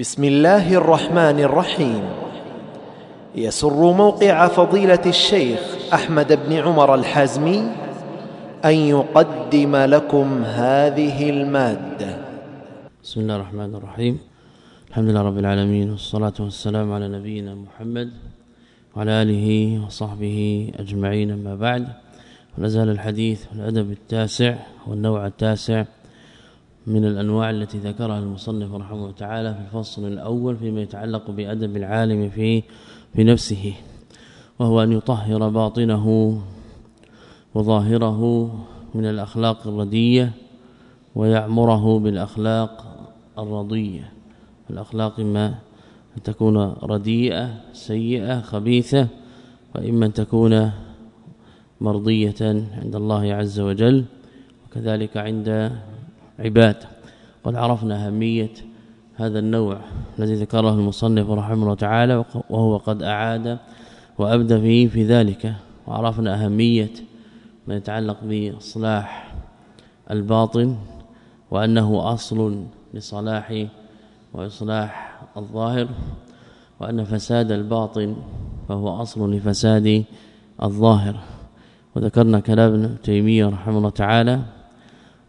بسم الله الرحمن الرحيم. يسر موقع فضيلة الشيخ أحمد بن عمر الحازمي أن يقدم لكم هذه المادة. بسم الله الرحمن الرحيم. الحمد لله رب العالمين والصلاة والسلام على نبينا محمد وعلى آله وصحبه أجمعين. أما بعد ونزال الحديث والادب التاسع والنوع التاسع من الأنواع التي ذكرها المصنف رحمه الله تعالى في الفصل الأول فيما يتعلق بأدب العالم في في نفسه وهو أن يطهر باطنه وظاهره من الأخلاق الردية ويعمره بالأخلاق الرضية. الأخلاق إما أن تكون رديئة سيئة خبيثة وإما أن تكون مرضية عند الله عز وجل وكذلك عند عبادة. قد عرفنا أهمية هذا النوع الذي ذكره المصنف رحمه الله تعالى وهو قد أعاد وأبدى فيه في ذلك. وعرفنا أهمية ما يتعلق بإصلاح الباطن وأنه أصل لصلاح وإصلاح الظاهر وأن فساد الباطن فهو أصل لفساد الظاهر. وذكرنا كلام ابن تيمية رحمه الله تعالى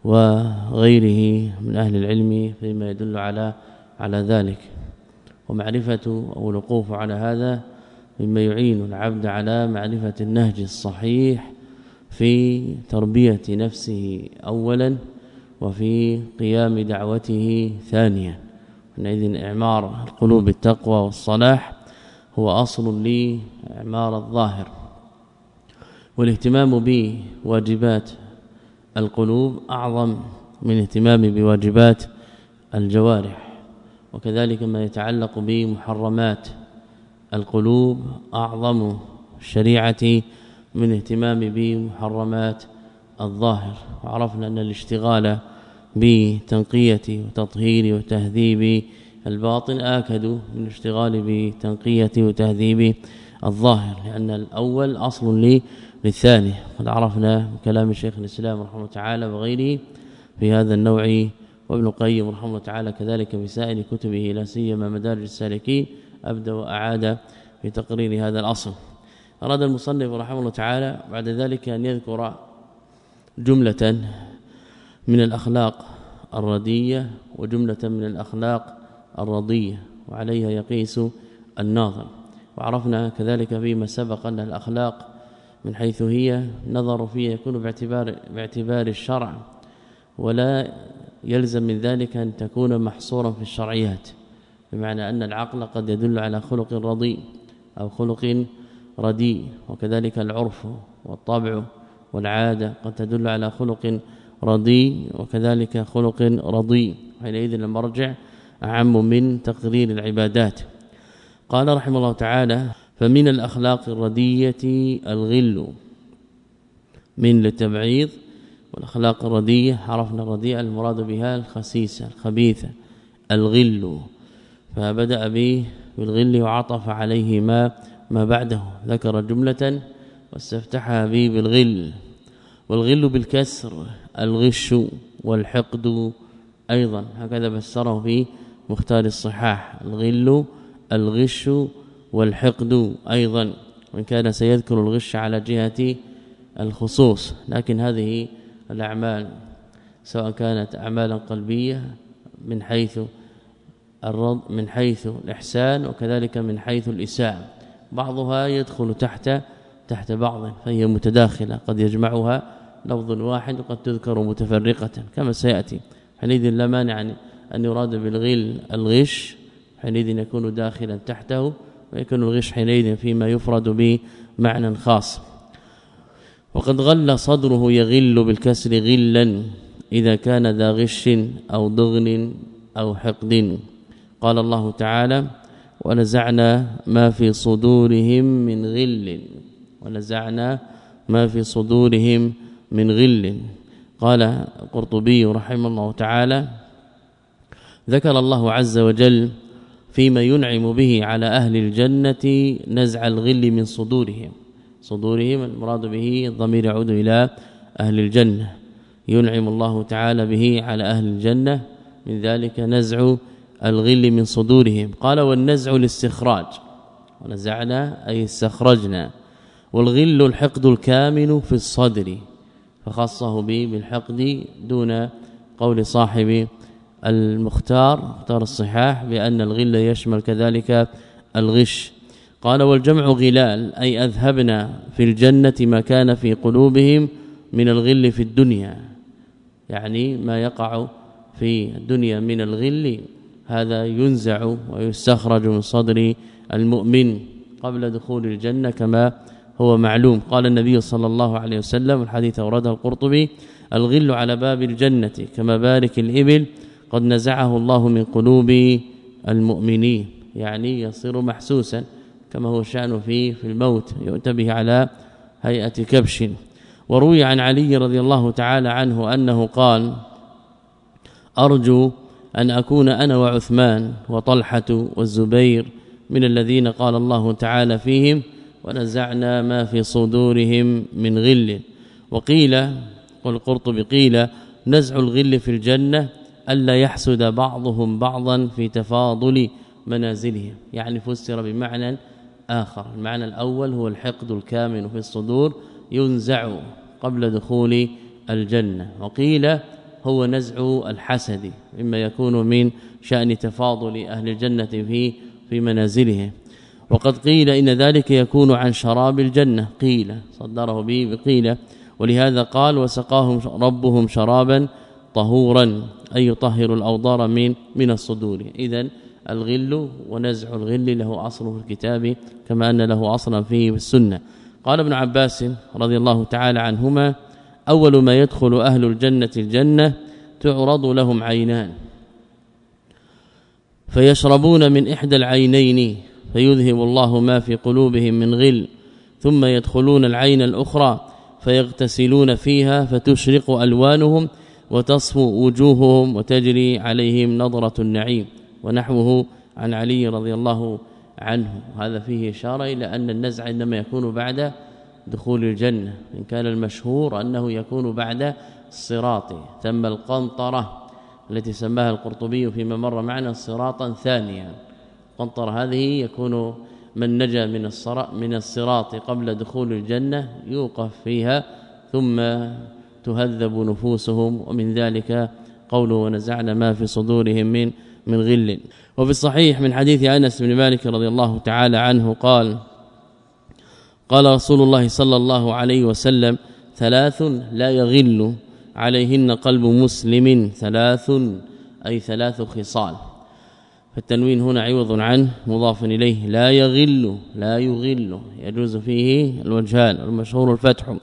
وغيره من أهل العلم فيما يدل على على ذلك. ومعرفة أو الوقوف على هذا مما يعين العبد على معرفة النهج الصحيح في تربية نفسه اولا وفي قيام دعوته ثانيا. حينئذ إعمار القلوب بالتقوى والصلاح هو أصل لإعمار الظاهر. والاهتمام بواجبات القلوب أعظم من اهتمام بواجبات الجوارح وكذلك ما يتعلق بمحرمات القلوب أعظم الشريعه من اهتمام بمحرمات الظاهر. وعرفنا أن الاشتغال بتنقية وتطهير وتهذيب الباطن آكد من الاشتغال بتنقية وتهذيب الظاهر لأن الأول أصل للثاني قد عرفنا كلام الشيخ الإسلام رحمه الله تعالى وغيره في هذا النوع وابن القيم رحمه الله تعالى كذلك في سائر كتبه لا سيما مدارج السالكين ابدا وأعاد في تقرير هذا الأصل. أراد المصنف رحمه الله تعالى بعد ذلك أن يذكر جملة من الأخلاق الردية وجملة من الأخلاق الرضية وعليها يقيس الناظر وعرفنا كذلك فيما سبق أن الأخلاق من حيث هي نظر فيها يكون باعتبار باعتبار الشرع ولا يلزم من ذلك أن تكون محصورا في الشرعيات. بمعنى أن العقل قد يدل على خلق رضي أو خلق رديء وكذلك العرف والطبع والعادة قد تدل على خلق رضي وكذلك خلق رضي. حينئذ المرجع أعم من تقرير العبادات. قال رحمه الله تعالى فمن الأخلاق الردية الغل من للتبعيض والأخلاق الردية عرفنا الرديئة المراد بها الخسيسه الخبيثه الغل. فبدأ به بالغل وعطف عليه ما ما بعده. ذكر جملة واستفتحها به بالغل. والغل بالكسر الغش والحقد أيضا. هكذا فسره في مختار الصحاح. الغل الغش والحقد أيضا وإن كان سيذكر الغش على جهة الخصوص. لكن هذه الأعمال سواء كانت اعمالا قلبية من حيث الرض من حيث الإحسان وكذلك من حيث الإساءة. بعضها يدخل تحت تحت بعض فهي متداخلة. قد يجمعها لفظ واحد وقد تذكر متفرقة. كما سيأتي حينئذ لا مانع أن يراد بالغل الغش حينئذ يكون داخلا تحته ويكون الغش حينئذ فيما يفرد به معنى خاص. وقد غل صدره يغل بالكسر غلا إذا كان ذا غش أو ضغن أو حقد. قال الله تعالى ونزعنا ما في صدورهم من غل. ونزعنا ما في صدورهم من غل. قال القرطبي رحمه الله تعالى ذكر الله عز وجل فيما ينعم به على أهل الجنة نزع الغل من صدورهم. صدورهم المراد به الضمير يعود إلى أهل الجنة. ينعم الله تعالى به على أهل الجنة. من ذلك نزع الغل من صدورهم. قال والنزع الاستخراج. ونزعنا أي استخرجنا. والغل الحقد الكامن في الصدر. فخصه به بالحقد دون قول صاحب المختار مختار الصحاح بأن الغل يشمل كذلك الغش. قال والجمع غلال أي أذهبنا في الجنة ما كان في قلوبهم من الغل في الدنيا. يعني ما يقع في الدنيا من الغل هذا ينزع ويستخرج من صدر المؤمن قبل دخول الجنة كما هو معلوم. قال النبي صلى الله عليه وسلم الحديث أورده القرطبي الغل على باب الجنة كما بارك الإبل قد نزعه الله من قلوب المؤمنين يعني يصير محسوسا كما هو شأنه فيه في الموت يؤتى به على هيئة كبش. وروي عن علي رضي الله تعالى عنه أنه قال أرجو أن أكون أنا وعثمان وطلحة والزبير من الذين قال الله تعالى فيهم ونزعنا ما في صدورهم من غل. وقيل والقرطبي قيل نزع الغل في الجنة ألا يحسد بعضهم بعضا في تفاضل منازلهم. يعني فسر بمعنى آخر. المعنى الأول هو الحقد الكامن في الصدور ينزع قبل دخول الجنة. وقيل هو نزع الحسد مما يكون من شأن تفاضل أهل الجنة في في منازلهم. وقد قيل إن ذلك يكون عن شراب الجنة. قيل صدره به بقيل. ولهذا قال وسقاهم ربهم شرابا طهورا أي يطهر الأوضار من من الصدور. اذا الغل ونزع الغل له أصل في الكتاب كما أن له أصلا في السنة. قال ابن عباس رضي الله تعالى عنهما أول ما يدخل أهل الجنة الجنة تعرض لهم عينان. فيشربون من إحدى العينين فيذهب الله ما في قلوبهم من غل. ثم يدخلون العين الأخرى فيغتسلون فيها فتشرق ألوانهم وتصفو وجوههم وتجري عليهم نظرة النعيم ونحوه عن علي رضي الله عنه. هذا فيه إشارة إلى أن النزع إنما يكون بعد دخول الجنة إن كان المشهور أنه يكون بعد الصراط. ثم القنطرة التي سماها القرطبي فيما مر معنا صراطا ثانيا. القنطرة هذه يكون من نجا من من الصراط قبل دخول الجنة يوقف فيها ثم تهذب نفوسهم ومن ذلك قوله ونزعنا ما في صدورهم من من غل. وفي الصحيح من حديث أنس بن مالك رضي الله تعالى عنه قال قال رسول الله صلى الله عليه وسلم ثلاث لا يغل عليهن قلب مسلم ثلاث أي ثلاث خصال. فالتنوين هنا عوض عنه مضاف إليه لا يغل لا يغل يجوز فيه الوجهان المشهور الفتح.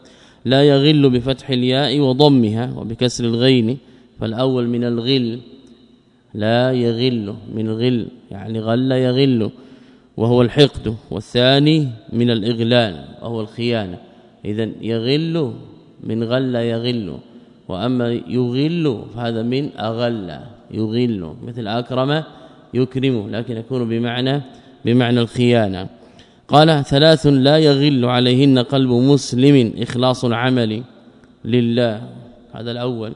لا يغل بفتح الياء وضمها وبكسر الغين فالأول من الغل لا يغل من غل يعني غل يغل وهو الحقد والثاني من الإغلال وهو الخيانة. اذا يغل من غل يغل وأما يغل فهذا من أغل يغل مثل أكرم يكرم لكن يكون بمعنى بمعنى الخيانة. قال ثلاث لا يغل عليهن قلب مسلم إخلاص العمل لله. هذا الأول.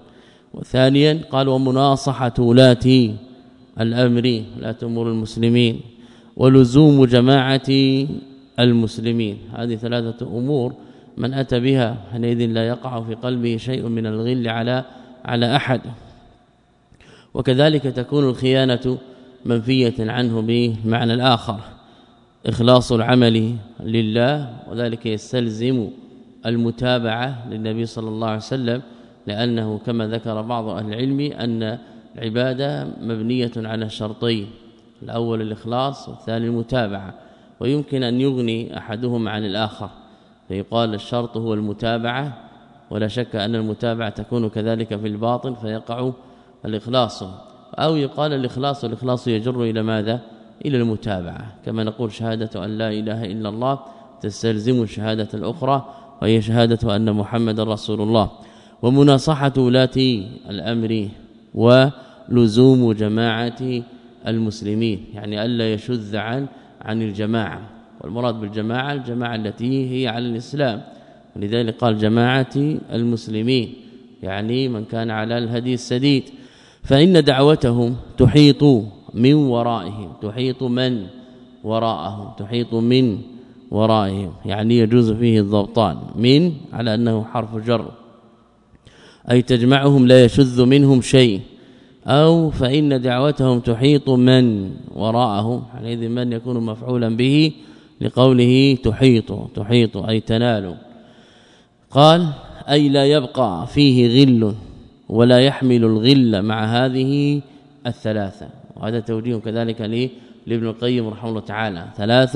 وثانيا قال ومناصحة ولاتي الأمر لا تمر المسلمين. ولزوم جماعة المسلمين. هذه ثلاثة أمور من أتى بها. حينئذ لا يقع في قلبه شيء من الغل على على أحد. وكذلك تكون الخيانة منفية عنه بمعنى الآخر. إخلاص العمل لله وذلك يستلزم المتابعة للنبي صلى الله عليه وسلم لأنه كما ذكر بعض أهل العلم أن العبادة مبنية على شرطين الأول الإخلاص والثاني المتابعة ويمكن أن يغني أحدهما عن الآخر فيقال الشرط هو المتابعة ولا شك أن المتابعة تكون كذلك في الباطن فيقع الإخلاص أو يقال الإخلاص والإخلاص يجر إلى ماذا؟ إلى المتابعة. كما نقول شهادة أن لا إله إلا الله تستلزم الشهادة الأخرى وهي شهادة أن محمد رسول الله. ومناصحة ولاتي الأمر ولزوم جماعة المسلمين يعني ألا يشذ عن عن الجماعة. والمراد بالجماعة الجماعة التي هي على الإسلام. ولذلك قال جماعة المسلمين يعني من كان على الهدي السديد. فإن دعوتهم تحيط من ورائهم تحيط من؟ وراءهم تحيط من؟ ورائهم يعني يجوز فيه الضبطان من؟ على أنه حرف جر. أي تجمعهم لا يشذ منهم شيء. أو فإن دعوتهم تحيط من؟ وراءهم حينئذ من يكون مفعولا به؟ لقوله تحيط تحيط أي تنال. قال أي لا يبقى فيه غل ولا يحمل الغل مع هذه الثلاثة. وهذا توجيه كذلك لابن القيم رحمه الله تعالى. ثلاث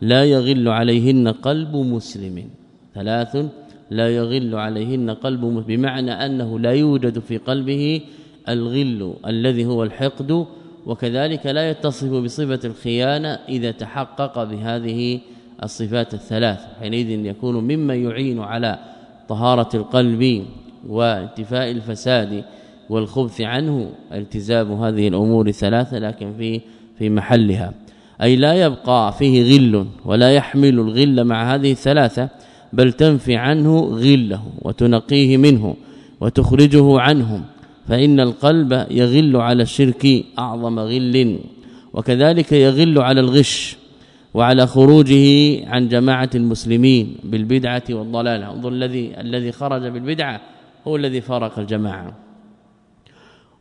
لا يغل عليهن قلب مسلم. ثلاث لا يغل عليهن قلب مسلم بمعنى أنه لا يوجد في قلبه الغل الذي هو الحقد وكذلك لا يتصف بصفة الخيانة إذا تحقق بهذه الصفات الثلاث. حينئذ يكون مما يعين على طهارة القلب وانتفاء الفساد والخبث عنه التزام هذه الأمور الثلاثه لكن في في محلها. أي لا يبقى فيه غل ولا يحمل الغل مع هذه الثلاثة بل تنفي عنه غله وتنقيه منه وتخرجه عنهم فإن القلب يغل على الشرك أعظم غل وكذلك يغل على الغش وعلى خروجه عن جماعة المسلمين بالبدعة والضلالة. انظر الذي الذي خرج بالبدعة هو الذي فارق الجماعة.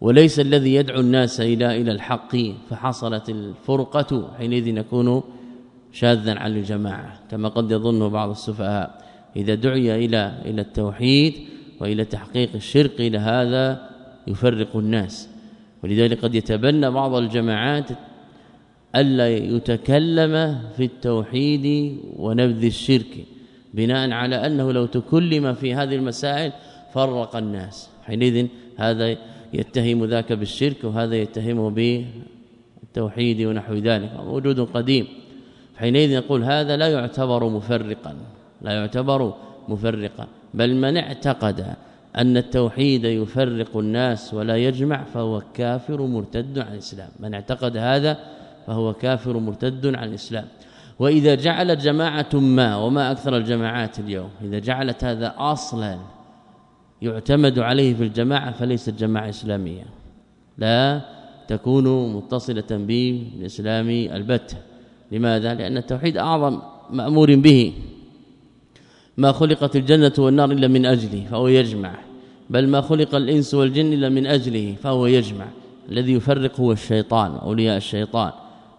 وليس الذي يدعو الناس إلى إلى الحق فحصلت الفرقة حينئذ يكون شاذا عن الجماعة. كما قد يظن بعض السفهاء إذا دعي إلى إلى التوحيد وإلى تحقيق الشرك إلى هذا يفرق الناس. ولذلك قد يتبنى بعض الجماعات ألا يتكلم في التوحيد ونبذ الشرك بناء على أنه لو تكلم في هذه المسائل فرق الناس. حينئذ هذا يتهم ذاك بالشرك وهذا يتهمه بالتوحيد ونحو ذلك. موجود قديم. حينئذ نقول هذا لا يعتبر مفرقا لا يعتبر مفرقا بل من اعتقد أن التوحيد يفرق الناس ولا يجمع فهو كافر مرتد عن الإسلام. من اعتقد هذا فهو كافر مرتد عن الإسلام. وإذا جعلت جماعة ما وما أكثر الجماعات اليوم إذا جعلت هذا أصلا يعتمد عليه في الجماعة فليست جماعة إسلامية. لا تكون متصلة بالإسلام البتة لماذا؟ لأن التوحيد أعظم مأمور به. ما خلقت الجنة والنار إلا من أجله فهو يجمع. بل ما خلق الإنس والجن إلا من أجله فهو يجمع. الذي يفرق هو الشيطان أولياء الشيطان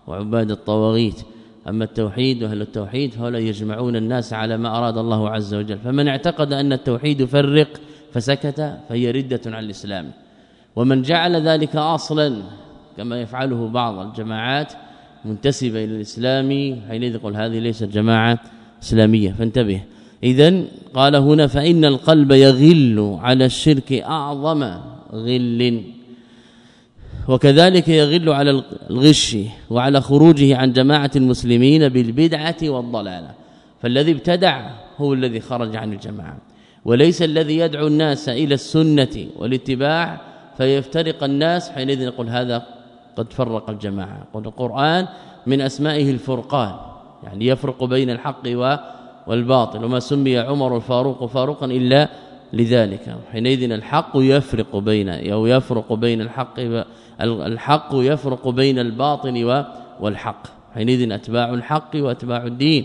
وعباد الطواغيت. أما التوحيد وأهل التوحيد فهؤلاء يجمعون الناس على ما أراد الله عز وجل. فمن اعتقد أن التوحيد يفرق فسكت فهي ردة عن الإسلام. ومن جعل ذلك أصلا كما يفعله بعض الجماعات منتسبة إلى الإسلام حينئذ يقول هذه ليست جماعة إسلامية. فانتبه. اذا قال هنا فإن القلب يغل على الشرك أعظم غل. وكذلك يغل على الغش وعلى خروجه عن جماعة المسلمين بالبدعة والضلالة. فالذي ابتدع هو الذي خرج عن الجماعة. وليس الذي يدعو الناس إلى السنة والاتباع فيفترق الناس حينئذ نقول هذا قد فرق الجماعة. قل القرآن من أسمائه الفرقان يعني يفرق بين الحق والباطل. وما سمي عمر الفاروق فاروقا إلا لذلك. حينئذ الحق يفرق بين أو يفرق بين الحق الحق يفرق بين الباطل والحق. حينئذ أتباع الحق وأتباع الدين.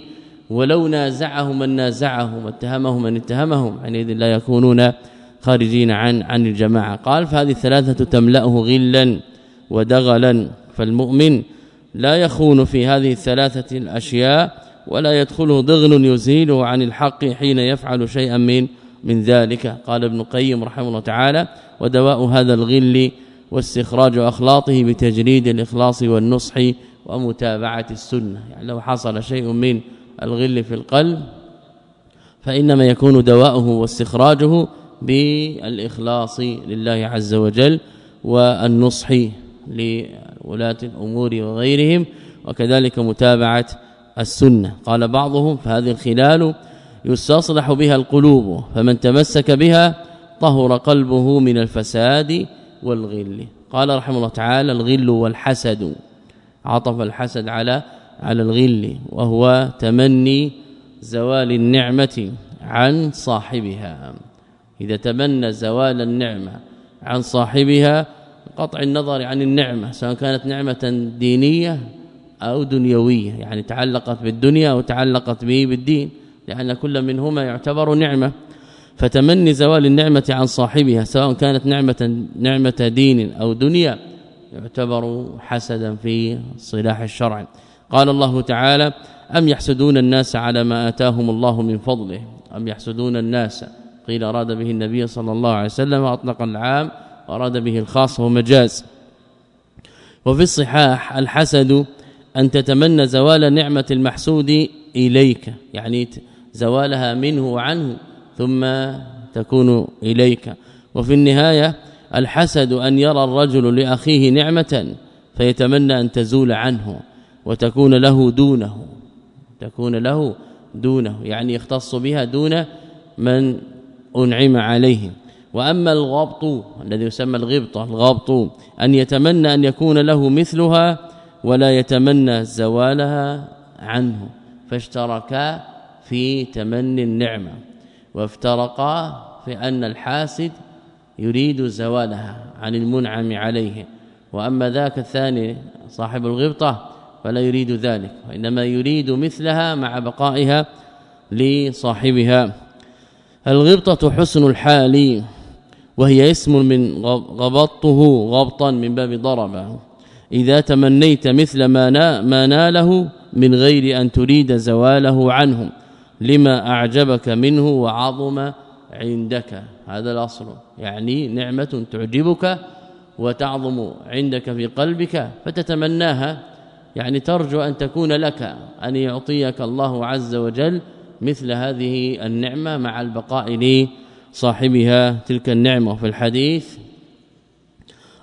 ولو نازعهم من نازعهم واتهمهم من اتهمهم حينئذ لا يكونون خارجين عن عن الجماعة. قال فهذه الثلاثة تملأه غلا ودغلا فالمؤمن لا يخون في هذه الثلاثة الأشياء ولا يدخله ضغن يزيله عن الحق حين يفعل شيئا من من ذلك. قال ابن قيم رحمه الله تعالى ودواء هذا الغل واستخراج أخلاطه بتجريد الإخلاص والنصح ومتابعة السنة. يعني لو حصل شيء من الغل في القلب فإنما يكون دواؤه واستخراجه بالإخلاص لله عز وجل والنصح لولاة الأمور وغيرهم وكذلك متابعة السنة. قال بعضهم فهذه الخلال يستصلح بها القلوب فمن تمسك بها طهر قلبه من الفساد والغل. قال رحمه الله تعالى الغل والحسد عطف الحسد على على الغل وهو تمني زوال النعمة عن صاحبها. إذا تمنى زوال النعمة عن صاحبها قطع النظر عن النعمة سواء كانت نعمة دينية أو دنيوية يعني تعلقت بالدنيا أو تعلقت به بالدين لأن كل منهما يعتبر نعمة. فتمني زوال النعمة عن صاحبها سواء كانت نعمة نعمة دين أو دنيا يعتبر حسدا في صلاح الشرع. قال الله تعالى أم يحسدون الناس على ما آتاهم الله من فضله؟ أم يحسدون الناس؟ قيل أراد به النبي صلى الله عليه وسلم وأطلق العام وأراد به الخاص هو مجاز. وفي الصحاح الحسد أن تتمنى زوال نعمة المحسود إليك يعني زوالها منه وعنه ثم تكون إليك. وفي النهاية الحسد أن يرى الرجل لأخيه نعمة فيتمنى أن تزول عنه. وتكون له دونه تكون له دونه يعني يختص بها دون من أنعم عليه. وأما الغبط الذي يسمى الغبطه الغبط أن يتمنى أن يكون له مثلها ولا يتمنى زوالها عنه فاشتركا في تمني النعمة وافترقا في أن الحاسد يريد زوالها عن المنعم عليه. وأما ذاك الثاني صاحب الغبطة فلا يريد ذلك وإنما يريد مثلها مع بقائها لصاحبها. الغبطة حسن الحال وهي اسم من غبطته غبطا من باب ضرب إذا تمنيت مثل ما ما ناله من غير أن تريد زواله عنه لما أعجبك منه وعظم عندك. هذا الأصل. يعني نعمة تعجبك وتعظم عندك في قلبك فتتمناها. يعني ترجو أن تكون لك أن يعطيك الله عز وجل مثل هذه النعمة مع البقاء لصاحبها تلك النعمة. في الحديث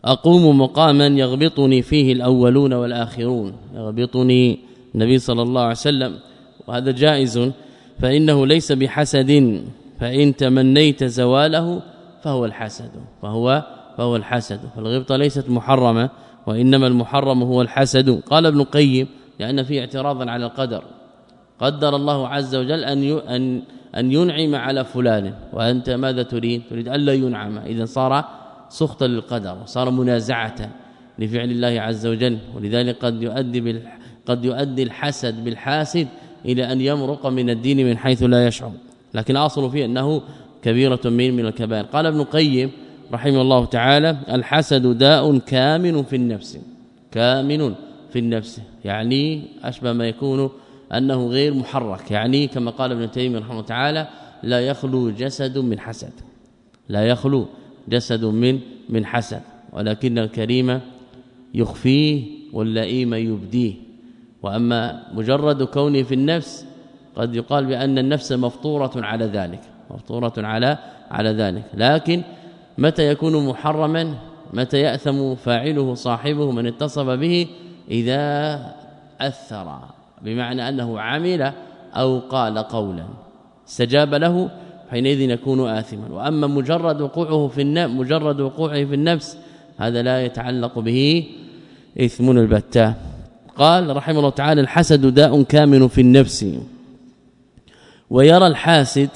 أقوم مقاما يغبطني فيه الأولون والآخرون. يغبطني النبي صلى الله عليه وسلم وهذا جائز فإنه ليس بحسد فإن تمنيت زواله فهو الحسد فهو فهو الحسد. فالغبطة ليست محرمة وإنما المحرم هو الحسد. قال ابن القيم لأن فيه اعتراضا على القدر. قدر الله عز وجل أن أن أن ينعم على فلان. وأنت ماذا تريد؟ تريد ألا ينعم. إذا صار سخطا للقدر وصار منازعة لفعل الله عز وجل. ولذلك قد يؤدي قد يؤدي الحسد بالحاسد إلى أن يمرق من الدين من حيث لا يشعر. لكن اصل فيه أنه كبيرة من من الكبائر. قال ابن القيم رحمه الله تعالى الحسد داء كامن في النفس. كامن في النفس. يعني أشبه ما يكون أنه غير محرك. يعني كما قال ابن تيمية رحمه الله تعالى لا يخلو جسد من حسد. لا يخلو جسد من من حسد. ولكن الكريم يخفيه واللئيم يبديه. وأما مجرد كونه في النفس قد يقال بأن النفس مفطورة على ذلك. مفطورة على على ذلك. لكن متى يكون محرما؟ متى يأثم فاعله صاحبه من اتصف به إذا أثر؟ بمعنى أنه عمل أو قال قولا. استجاب له حينئذ يكون آثما. وأما مجرد وقوعه في النفس مجرد وقوعه في النفس هذا لا يتعلق به إثم البتة. قال رحمه الله تعالى الحسد داء كامن في النفس. ويرى الحاسد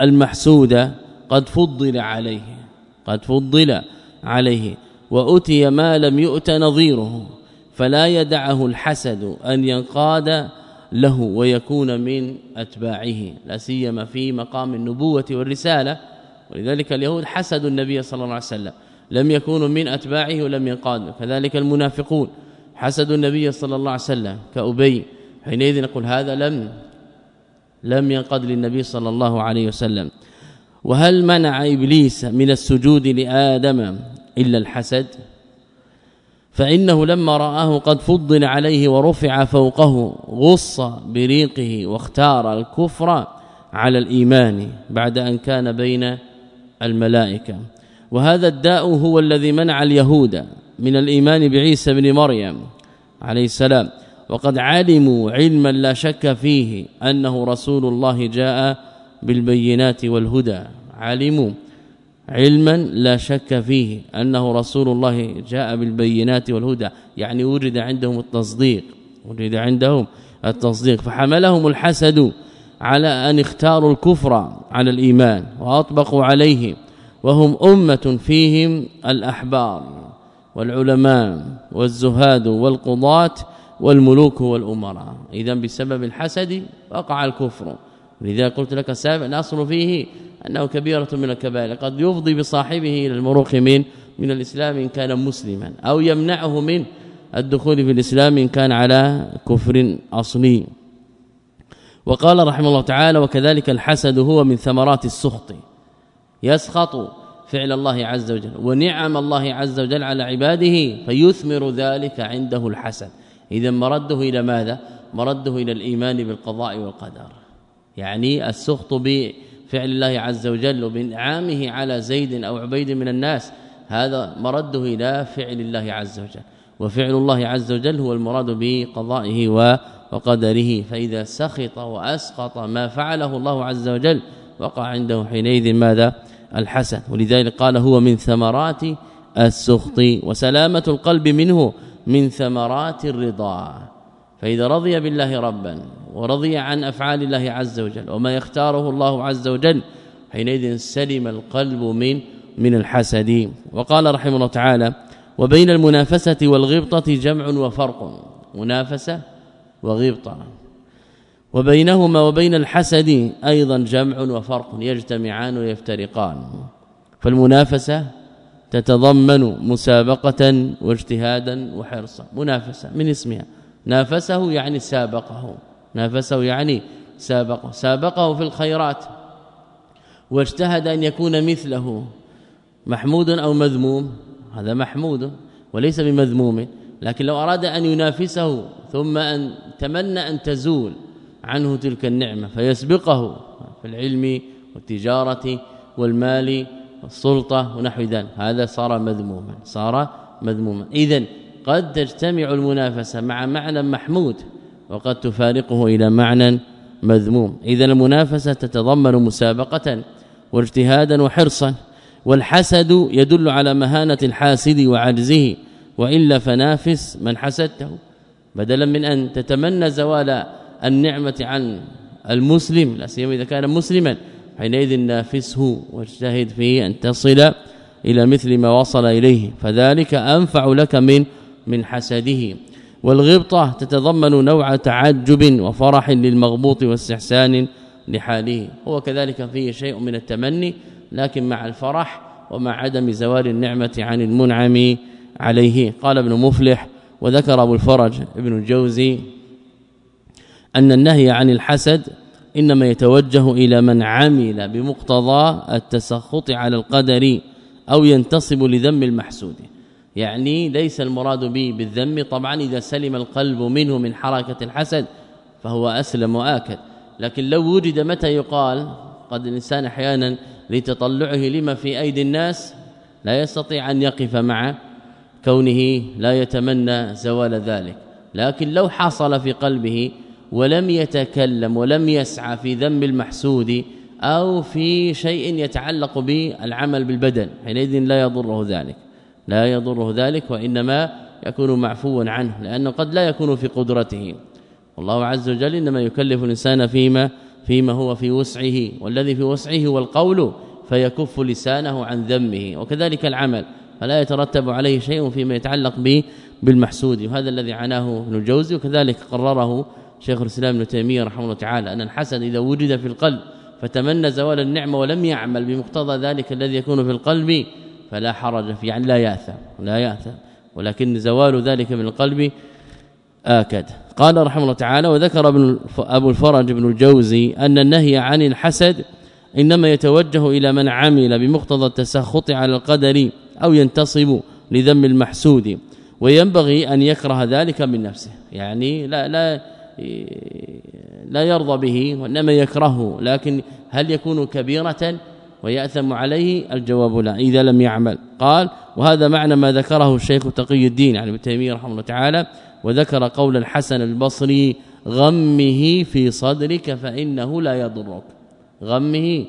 المحسود قد فضل عليه. قد فضل عليه وأتي ما لم يؤت نظيره فلا يدعه الحسد أن ينقاد له ويكون من أتباعه لا سيما في مقام النبوة والرسالة. ولذلك اليهود حسدوا النبي صلى الله عليه وسلم لم يكونوا من أتباعه ولم ينقادوا كذلك المنافقون حسدوا النبي صلى الله عليه وسلم. كأبي حينئذ نقول هذا لم لم ينقد للنبي صلى الله عليه وسلم. وهل منع إبليس من السجود لآدم إلا الحسد؟ فإنه لما رآه قد فضل عليه ورفع فوقه غص بريقه واختار الكفر على الإيمان بعد أن كان بين الملائكة. وهذا الداء هو الذي منع اليهود من الإيمان بعيسى بن مريم عليه السلام. وقد علموا علما لا شك فيه أنه رسول الله جاء بالبينات والهدى. علموا علما لا شك فيه أنه رسول الله جاء بالبينات والهدى يعني وجد عندهم التصديق وجد عندهم التصديق. فحملهم الحسد على أن اختاروا الكفر على الإيمان وأطبقوا عليه وهم أمة فيهم الأحبار والعلماء والزهاد والقضاة والملوك والأمراء. اذا بسبب الحسد وقع الكفر. لذا قلت لك السابق الاصل فيه أنه كبيرة من الكبائر. قد يفضي بصاحبه إلى المروق من من الإسلام إن كان مسلما أو يمنعه من الدخول في الإسلام إن كان على كفر أصلي. وقال رحمه الله تعالى وكذلك الحسد هو من ثمرات السخط يسخط فعل الله عز وجل ونعم الله عز وجل على عباده فيثمر ذلك عنده الحسد. اذا مرده إلى ماذا؟ مرده إلى الإيمان بالقضاء والقدر. يعني السخط بفعل الله عز وجل وبإنعامه على زيد أو عبيد من الناس هذا مرده إلى فعل الله عز وجل. وفعل الله عز وجل هو المراد بقضائه وقدره. فإذا سخط وأسقط ما فعله الله عز وجل وقع عنده حينئذ ماذا؟ الحسد ولذلك قال هو من ثمرات السخط وسلامة القلب منه من ثمرات الرضا. فإذا رضي بالله ربا ورضي عن أفعال الله عز وجل وما يختاره الله عز وجل حينئذ سلم القلب من من الحسد. وقال رحمه الله تعالى وبين المنافسة والغبطة جمع وفرق. منافسة وغبطة. وبينهما وبين الحسد أيضا جمع وفرق يجتمعان ويفترقان. فالمنافسة تتضمن مسابقة واجتهادا وحرصا. منافسة من اسمها. نافسه يعني سابقه نافسه يعني سابقه. سابقه في الخيرات واجتهد أن يكون مثله محمود أو مذموم. هذا محمود وليس بمذموم لكن لو أراد أن ينافسه ثم أن تمنى أن تزول عنه تلك النعمة فيسبقه في العلم والتجارة والمال والسلطة ونحو ذلك. هذا صار مذموما صار مذموما. اذا قد تجتمع المنافسة مع معنى محمود وقد تفارقه إلى معنى مذموم. اذا المنافسة تتضمن مسابقة واجتهادا وحرصا والحسد يدل على مهانة الحاسد وعجزه والا فنافس من حسدته. بدلا من أن تتمنى زوال النعمة عن المسلم لا سيما إذا كان مسلما حينئذ نافسه واجتهد فيه أن تصل إلى مثل ما وصل إليه فذلك أنفع لك من من حسده. والغبطة تتضمن نوع تعجب وفرح للمغبوط واستحسان لحاله. هو كذلك فيه شيء من التمني لكن مع الفرح ومع عدم زوال النعمة عن المنعم عليه. قال ابن مفلح وذكر أبو الفرج ابن الجوزي أن النهي عن الحسد إنما يتوجه إلى من عمل بمقتضى التسخط على القدر أو ينتصب لذم المحسود. يعني ليس المراد به بالذم. طبعا إذا سلم القلب منه من حركة الحسد فهو أسلم واكد لكن لو وجد متى يقال قد الإنسان أحيانا لتطلعه لما في أيدي الناس لا يستطيع أن يقف مع كونه لا يتمنى زوال ذلك. لكن لو حصل في قلبه ولم يتكلم ولم يسعى في ذنب المحسود أو في شيء يتعلق بالعمل بالبدن حينئذ لا يضره ذلك. لا يضره ذلك وإنما يكون معفوا عنه لأنه قد لا يكون في قدرته. والله عز وجل إنما يكلف الإنسان فيما فيما هو في وسعه والذي في وسعه هو القول فيكف لسانه عن ذمه وكذلك العمل. فلا يترتب عليه شيء فيما يتعلق به بالمحسود. وهذا الذي عناه ابن الجوزي وكذلك قرره شيخ الإسلام ابن تيمية رحمه الله تعالى أن الحسد إذا وجد في القلب فتمنى زوال النعمة ولم يعمل بمقتضى ذلك الذي يكون في القلب فلا حرج فيه يعني لا يأثم لا يأثم. ولكن زوال ذلك من القلب آكد. قال رحمه الله تعالى وذكر ابن أبو الفرج بن الجوزي أن النهي عن الحسد إنما يتوجه إلى من عمل بمقتضى التسخط على القدر أو ينتصب لذم المحسود وينبغي أن يكره ذلك من نفسه. يعني لا لا لا يرضى به وإنما يكرهه. لكن هل يكون كبيرة؟ ويأثم عليه الجواب لا إذا لم يعمل. قال وهذا معنى ما ذكره الشيخ تقي الدين يعني ابن تيمية رحمه الله تعالى وذكر قول الحسن البصري غمه في صدرك فإنه لا يضرك. غمه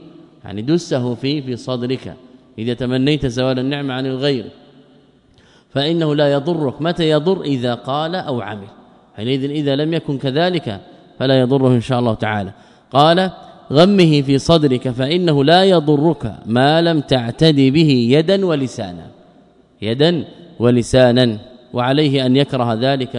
يعني دسه في في صدرك. إذا تمنيت زوال النعمه عن الغير فإنه لا يضرك. متى يضر؟ إذا قال أو عمل. حينئذ إذا لم يكن كذلك فلا يضره إن شاء الله تعالى. قال غمه في صدرك فإنه لا يضرك ما لم تعتدي به يدا ولسانا. يدا ولسانا. وعليه أن يكره ذلك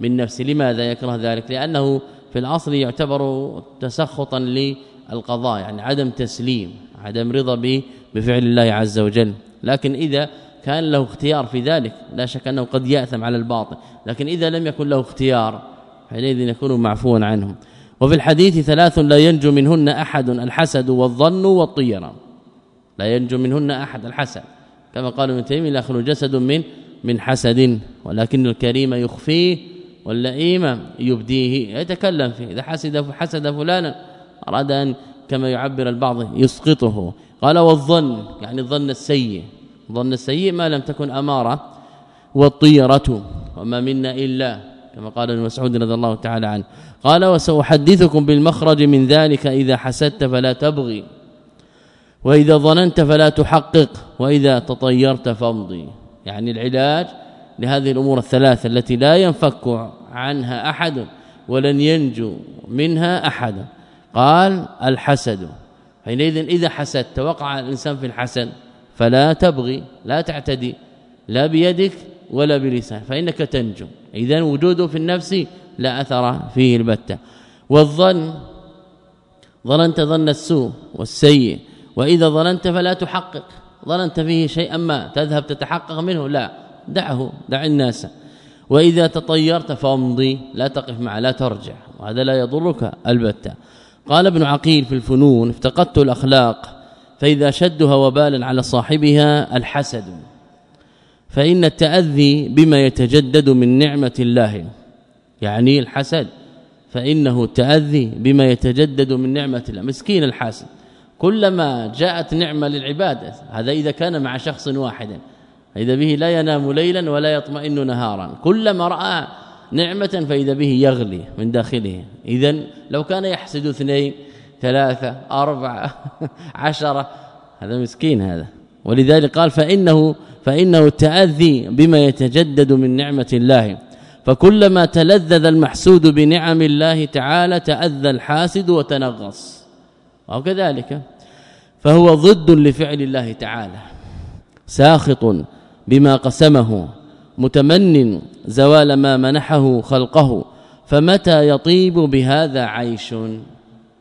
من نفسه. لماذا يكره ذلك؟ لأنه في الأصل يعتبر تسخطا للقضاء يعني عدم تسليم عدم رضا بفعل الله عز وجل. لكن إذا كان له اختيار في ذلك لا شك أنه قد يأثم على الباطل. لكن إذا لم يكن له اختيار حينئذ يكون معفوا عنهم. وفي الحديث ثلاث لا ينجو منهن أحد الحسد والظن والطيره لا ينجو منهن أحد الحسد. كما قال ابن تيمية لا يخلو جسد من من حسد ولكن الكريم يخفيه واللئيم يبديه. يتكلم فيه إذا حسد حسد فلانا أراد أن كما يعبر البعض يسقطه. قال والظن يعني الظن السيء. ظن السيء ما لم تكن أمارة والطيرة وما منا إلا كما قال ابن مسعود رضي الله تعالى عنه. قال وسأحدثكم بالمخرج من ذلك إذا حسدت فلا تبغي وإذا ظننت فلا تحقق وإذا تطيرت فامضي. يعني العلاج لهذه الأمور الثلاثة التي لا ينفك عنها أحد ولن ينجو منها أحد. قال الحسد. حينئذ إذا حسدت وقع الإنسان في الحسد فلا تبغي لا تعتدي لا بيدك ولا بلسان فإنك تنجو. إذا وجوده في النفس لا أثر فيه البتة. والظن ظننت ظن السوء والسيء. وإذا ظننت فلا تحقق. ظننت فيه شيئا ما تذهب تتحقق منه؟ لا. دعه دع الناس. وإذا تطيرت فامضي لا تقف معه لا ترجع. وهذا لا يضرك البتة. قال ابن عقيل في الفنون افتقدت الأخلاق فإذا شدها وبالا على صاحبها الحسد. فإن التأذي بما يتجدد من نعمة الله يعني الحسد فإنه التأذي بما يتجدد من نعمة الله. مسكين الحاسد. كلما جاءت نعمة للعباد هذا إذا كان مع شخص واحد إذا به لا ينام ليلا ولا يطمئن نهارا. كلما رأى نعمة فإذا به يغلي من داخله. إذا لو كان يحسد اثنين ثلاثة أربعة عشرة هذا مسكين هذا. ولذلك قال فإنه فإنه التاذي بما يتجدد من نعمة الله. فكلما تلذذ المحسود بنعم الله تعالى تأذى الحاسد وتنغص. أو كذلك فهو ضد لفعل الله تعالى. ساخط بما قسمه متمن زوال ما منحه خلقه. فمتى يطيب بهذا عيش؟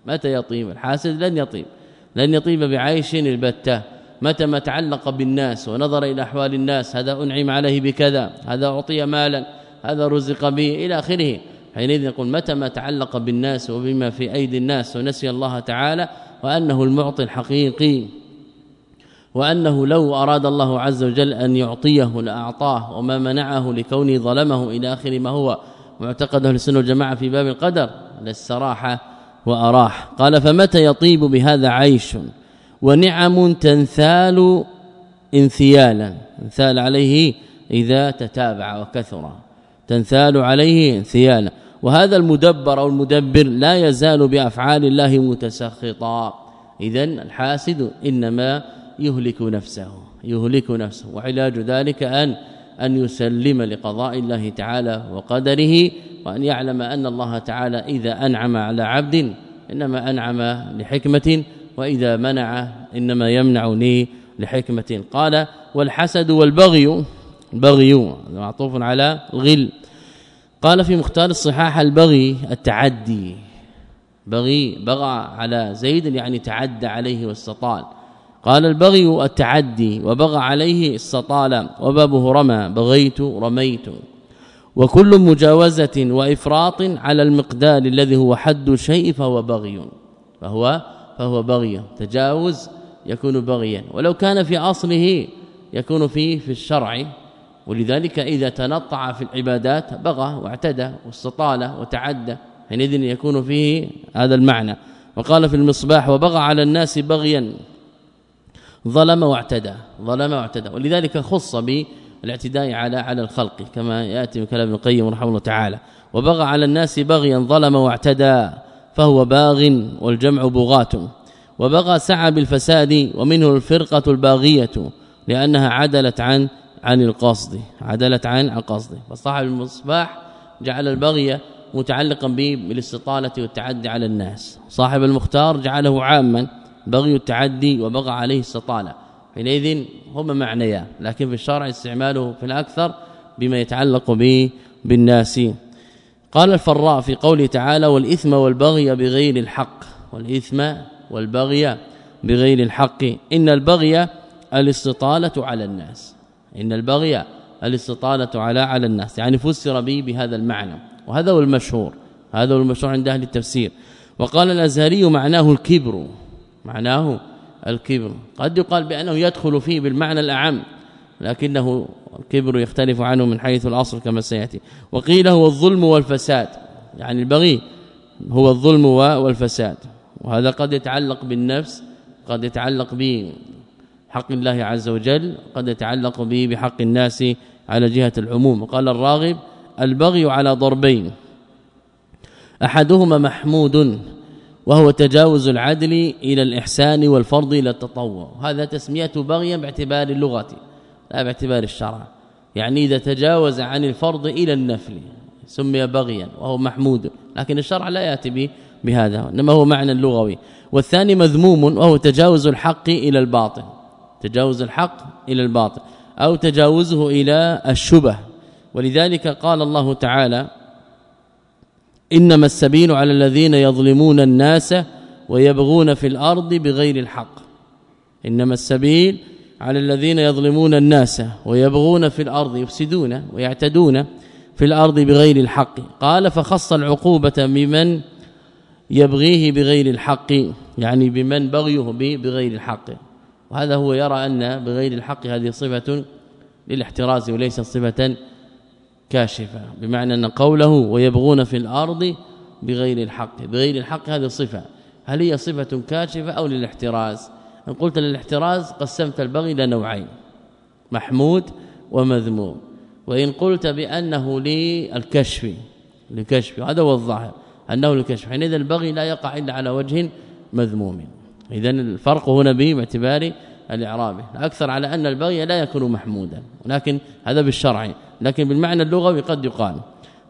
متى يطيب؟ الحاسد لن يطيب. لن يطيب بعيش البتة. متى ما تعلق بالناس ونظر إلى أحوال الناس هذا أنعم عليه بكذا هذا أعطي مالا هذا رزق به إلى آخره. حينئذ نقول متى ما تعلق بالناس وبما في أيدي الناس ونسي الله تعالى وأنه المعطي الحقيقي وأنه لو أراد الله عز وجل أن يعطيه لأعطاه وما منعه لكونه ظلمه إلى آخر ما هو. معتقد أهل السنة والجماعة في باب القدر للسراحه وأراح. قال فمتى يطيب بهذا عيش؟ ونعم تنثال انثيالا. انثال عليه إذا تتابع وكثر. تنثال عليه انثيالا. وهذا المدبر أو المدبر لا يزال بأفعال الله متسخطا. اذا الحاسد إنما يهلك نفسه يهلك نفسه. وعلاج ذلك أن أن يسلم لقضاء الله تعالى وقدره وأن يعلم أن الله تعالى إذا أنعم على عبد إنما أنعم لحكمة وإذا منع إنما يمنع لي لحكمة. قال والحسد والبغي البغي معطوف على الغل. قال في مختار الصحاح البغي التعدي. بغي بغى على زيد يعني تعدى عليه واستطال. قال البغي التعدي وبغى عليه استطال. وبابه رمى بغيت رميت. وكل مجاوزة وإفراط على المقدار الذي هو حد الشيء فهو بغي. فهو فهو بغي تجاوز يكون بغيا. ولو كان في أصله يكون فيه في الشرع. ولذلك إذا تنطع في العبادات بغى واعتدى واستطال وتعدى حينئذ يكون فيه هذا المعنى. وقال في المصباح وبغى على الناس بغيا ظلم واعتدى ظلم واعتدى. ولذلك خص بالاعتداء على على الخلق كما يأتي من كلام ابن القيم رحمه الله تعالى. وبغى على الناس بغيا ظلم واعتدى. فهو باغ والجمع بغات وبغى سعى بالفساد ومنه الفرقة الباغية لأنها عدلت عن عن القصد عدلت عن القصد. فصاحب المصباح جعل البغي متعلقا به بالاستطالة والتعدي على الناس. صاحب المختار جعله عاما بغي التعدي وبغى عليه استطاله حينئذ هما معنيان لكن في الشرع استعماله في الأكثر بما يتعلق به بالناس. قال الفراء في قوله تعالى والإثم والبغي بغير الحق. والإثم والبغي بغير الحق. إن البغي الاستطالة على الناس. إن البغي الاستطالة على على الناس. يعني فسر به بهذا المعنى. وهذا هو المشهور. هذا هو المشهور عند أهل التفسير. وقال الأزهري معناه الكبر. معناه الكبر. قد يقال بأنه يدخل فيه بالمعنى الأعم لكنه الكبر يختلف عنه من حيث الأصل كما سيأتي. وقيل هو الظلم والفساد. يعني البغي هو الظلم والفساد. وهذا قد يتعلق بالنفس قد يتعلق به حق الله عز وجل قد يتعلق به بحق الناس على جهة العموم. قال الراغب البغي على ضربين. أحدهما محمود وهو تجاوز العدل إلى الإحسان والفرض إلى التطوع. هذا تسمية بغيا باعتبار اللغة لا باعتبار الشرع. يعني إذا تجاوز عن الفرض إلى النفل سمي بغيا وهو محمود لكن الشرع لا يأتي به بهذا إنما هو معنى اللغوي والثاني مذموم وهو تجاوز الحق إلى الباطل. تجاوز الحق إلى الباطل أو تجاوزه إلى الشبه. ولذلك قال الله تعالى إنما السبيل على الذين يظلمون الناس ويبغون في الأرض بغير الحق. إنما السبيل على الذين يظلمون الناس ويبغون في الأرض يفسدون ويعتدون في الأرض بغير الحق. قال فخص العقوبة بمن يبغيه بغير الحق يعني بمن بغيه بغير الحق. وهذا هو يرى أن بغير الحق هذه صفة للاحتراز وليس صفة كاشفة بمعنى أن قوله ويبغون في الأرض بغير الحق. بغير الحق هذه صفة. هل هي صفة كاشفة أو للاحتراز؟ ان قلت للاحتراز قسمت البغي إلى نوعين محمود ومذموم. وإن قلت بأنه للكشف لكشف هذا هو الظاهر أنه للكشف حينئذ البغي لا يقع إلا على وجه مذموم. اذا الفرق هنا به باعتبار الإعراب. الأكثر على أن البغي لا يكون محمودا ولكن هذا بالشرع. لكن بالمعنى اللغوي قد يقال.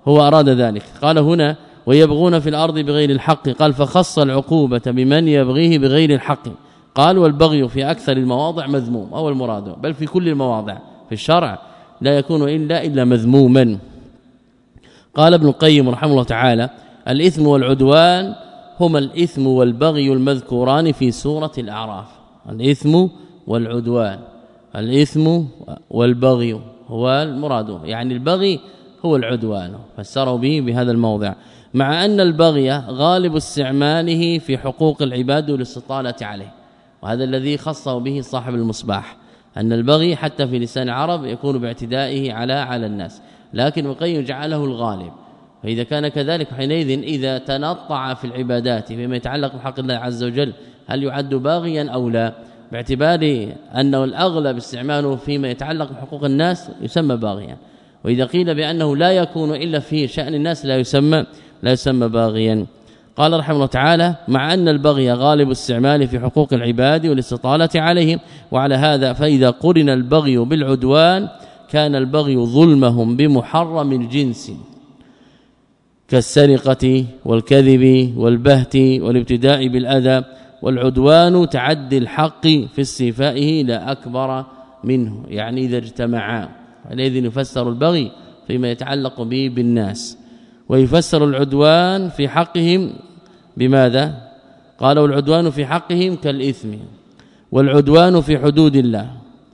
هو أراد ذلك. قال هنا ويبغون في الأرض بغير الحق قال فخص العقوبة بمن يبغيه بغير الحق قال والبغي في أكثر المواضع مذموم أو المراد بل في كل المواضع في الشرع لا يكون إلا إلا مذموما. قال ابن القيم رحمه الله تعالى الإثم والعدوان هما الإثم والبغي المذكوران في سورة الأعراف. الإثم والعدوان الإثم والبغي هو المراد يعني البغي هو العدوان فسروا به بهذا الموضع. مع أن البغي غالب استعماله في حقوق العباد والاستطالة عليه. وهذا الذي خصه به صاحب المصباح أن البغي حتى في لسان العرب يكون باعتدائه على على الناس لكن وقي جعله الغالب. فإذا كان كذلك حينئذ إذا تنطع في العبادات فيما يتعلق بحق الله عز وجل هل يعد باغيا أو لا؟ باعتبار انه الأغلب استعماله فيما يتعلق بحقوق الناس يسمى باغيا. وإذا قيل بأنه لا يكون إلا في شأن الناس لا يسمى لا يسمى باغيا. قال رحمه الله تعالى مع أن البغي غالب استعمال في حقوق العباد والاستطالة عليهم وعلى هذا فإذا قرن البغي بالعدوان كان البغي ظلمهم بمحرم الجنس كالسرقة والكذب والبهت والابتداء بالأذى. والعدوان تعدي الحق في استيفائه لا أكبر منه يعني إذا اجتمعا. الذي يفسر البغي فيما يتعلق به بالناس. ويفسر العدوان في حقهم بماذا؟ قالوا العدوان في حقهم كالإثم والعدوان في حدود الله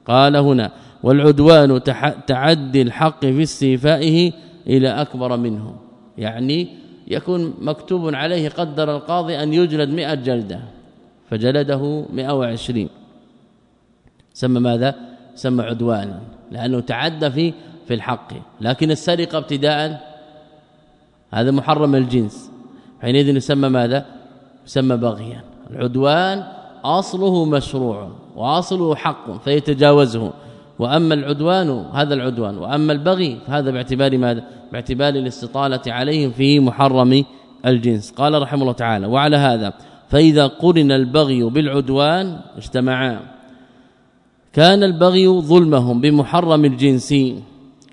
قال هنا والعدوان تعدي الحق في استيفائه إلى أكبر منه يعني يكون مكتوب عليه قدر القاضي أن يجلد 100 جلدة فجلده 120 سمى ماذا؟ سمى عدوانا لأنه تعدى في في الحق لكن السرقة ابتداء هذا محرم الجنس حينئذ يسمى ماذا؟ يسمى بغيا. العدوان أصله مشروع وأصله حق فيتجاوزه. وأما العدوان هذا العدوان وأما البغي فهذا باعتبار ماذا؟ باعتبار الاستطالة عليهم في محرم الجنس. قال رحمه الله تعالى وعلى هذا فإذا قرن البغي بالعدوان اجتمعا. كان البغي ظلمهم بمحرم الجنس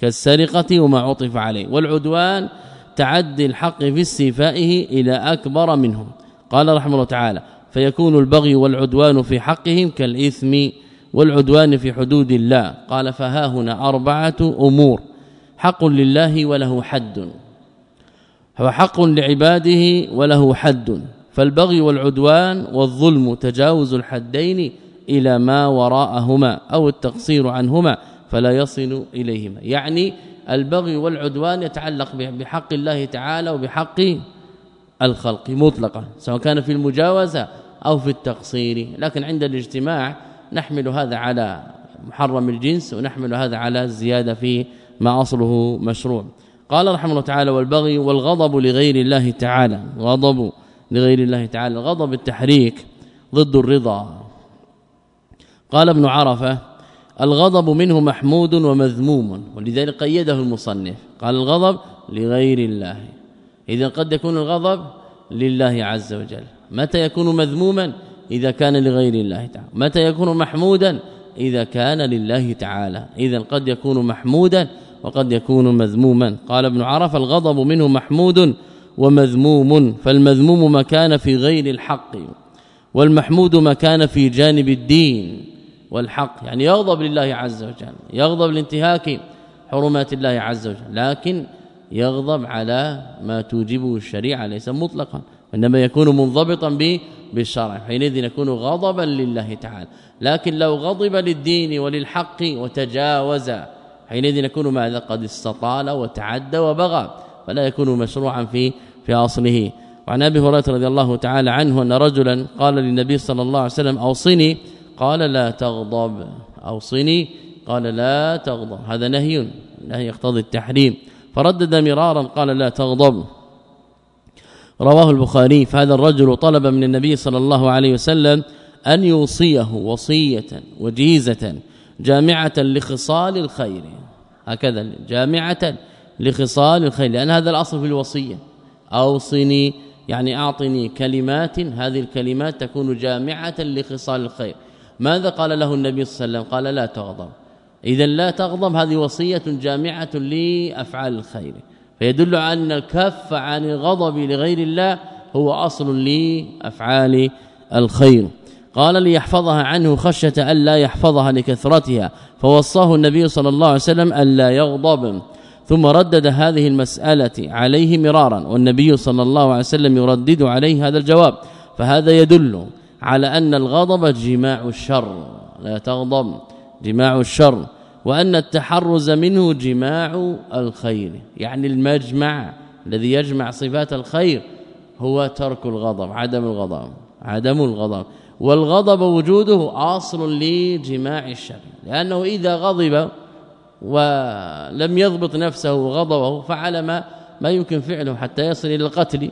كالسرقة وما عطف عليه. والعدوان تعدي الحق في استيفائه إلى أكبر منهم. قال رحمه الله تعالى فيكون البغي والعدوان في حقهم كالإثم والعدوان في حدود الله. قال فها هنا أربعة أمور. حق لله وله حد. هو حق لعباده وله حد. فالبغي والعدوان والظلم تجاوز الحدين إلى ما وراءهما أو التقصير عنهما فلا يصل إليهما. يعني البغي والعدوان يتعلق بحق الله تعالى وبحق الخلق مطلقا سواء كان في المجاوزة أو في التقصير. لكن عند الاجتماع نحمل هذا على محرم الجنس ونحمل هذا على الزيادة في ما أصله مشروع. قال رحمه الله تعالى والبغي والغضب لغير الله تعالى. غضب لغير الله تعالى الغضب التحريك ضد الرضا. قال ابن عرفة الغضب منه محمود ومذموم ولذلك قيده المصنف قال الغضب لغير الله. إذا قد يكون الغضب لله عز وجل. متى يكون مذموما؟ إذا كان لغير الله تعالى. متى يكون محمودا؟ إذا كان لله تعالى. إذا قد يكون محمودا وقد يكون مذموما. قال ابن عرف الغضب منه محمود ومذموم فالمذموم ما كان في غير الحق والمحمود ما كان في جانب الدين. والحق يعني يغضب لله عز وجل يغضب لانتهاك حرمات الله عز وجل لكن يغضب على ما توجبه الشريعة ليس مطلقا إنما يكون منضبطا بالشرع حينئذ يكون غضبا لله تعالى لكن لو غضب للدين وللحق وتجاوز حينئذ يكون ماذا؟ قد استطال وتعدى وبغى فلا يكون مشروعا في في أصله. وعن أبي هريرة رضي الله تعالى عنه أن رجلا قال للنبي صلى الله عليه وسلم أوصني قال لا تغضب. اوصني قال لا تغضب. هذا نهي نهي يقتضي التحريم. فردد مرارا قال لا تغضب. رواه البخاري. فهذا الرجل طلب من النبي صلى الله عليه وسلم أن يوصيه وصية وجيزة جامعة لخصال الخير. هكذا جامعة لخصال الخير. لأن هذا الأصل في الوصية. أوصني يعني أعطني كلمات هذه الكلمات تكون جامعة لخصال الخير. ماذا قال له النبي صلى الله عليه وسلم؟ قال لا تغضب. اذا لا تغضب هذه وصية جامعة لأفعال الخير. فيدل على أن الكف عن الغضب لغير الله هو أصل لأفعال الخير. قال ليحفظها عنه خشية الا يحفظها لكثرتها. فوصاه النبي صلى الله عليه وسلم الا يغضب. ثم ردد هذه المسألة عليه مرارا والنبي صلى الله عليه وسلم يردد عليه هذا الجواب. فهذا يدل على أن الغضب جماع الشر لا تغضب جماع الشر وأن التحرز منه جماع الخير. يعني المجمع الذي يجمع صفات الخير هو ترك الغضب عدم الغضب عدم الغضب. والغضب وجوده أصل لجماع الشر لأنه إذا غضب ولم يضبط نفسه وغضبه فعل ما ما يمكن فعله حتى يصل إلى القتل.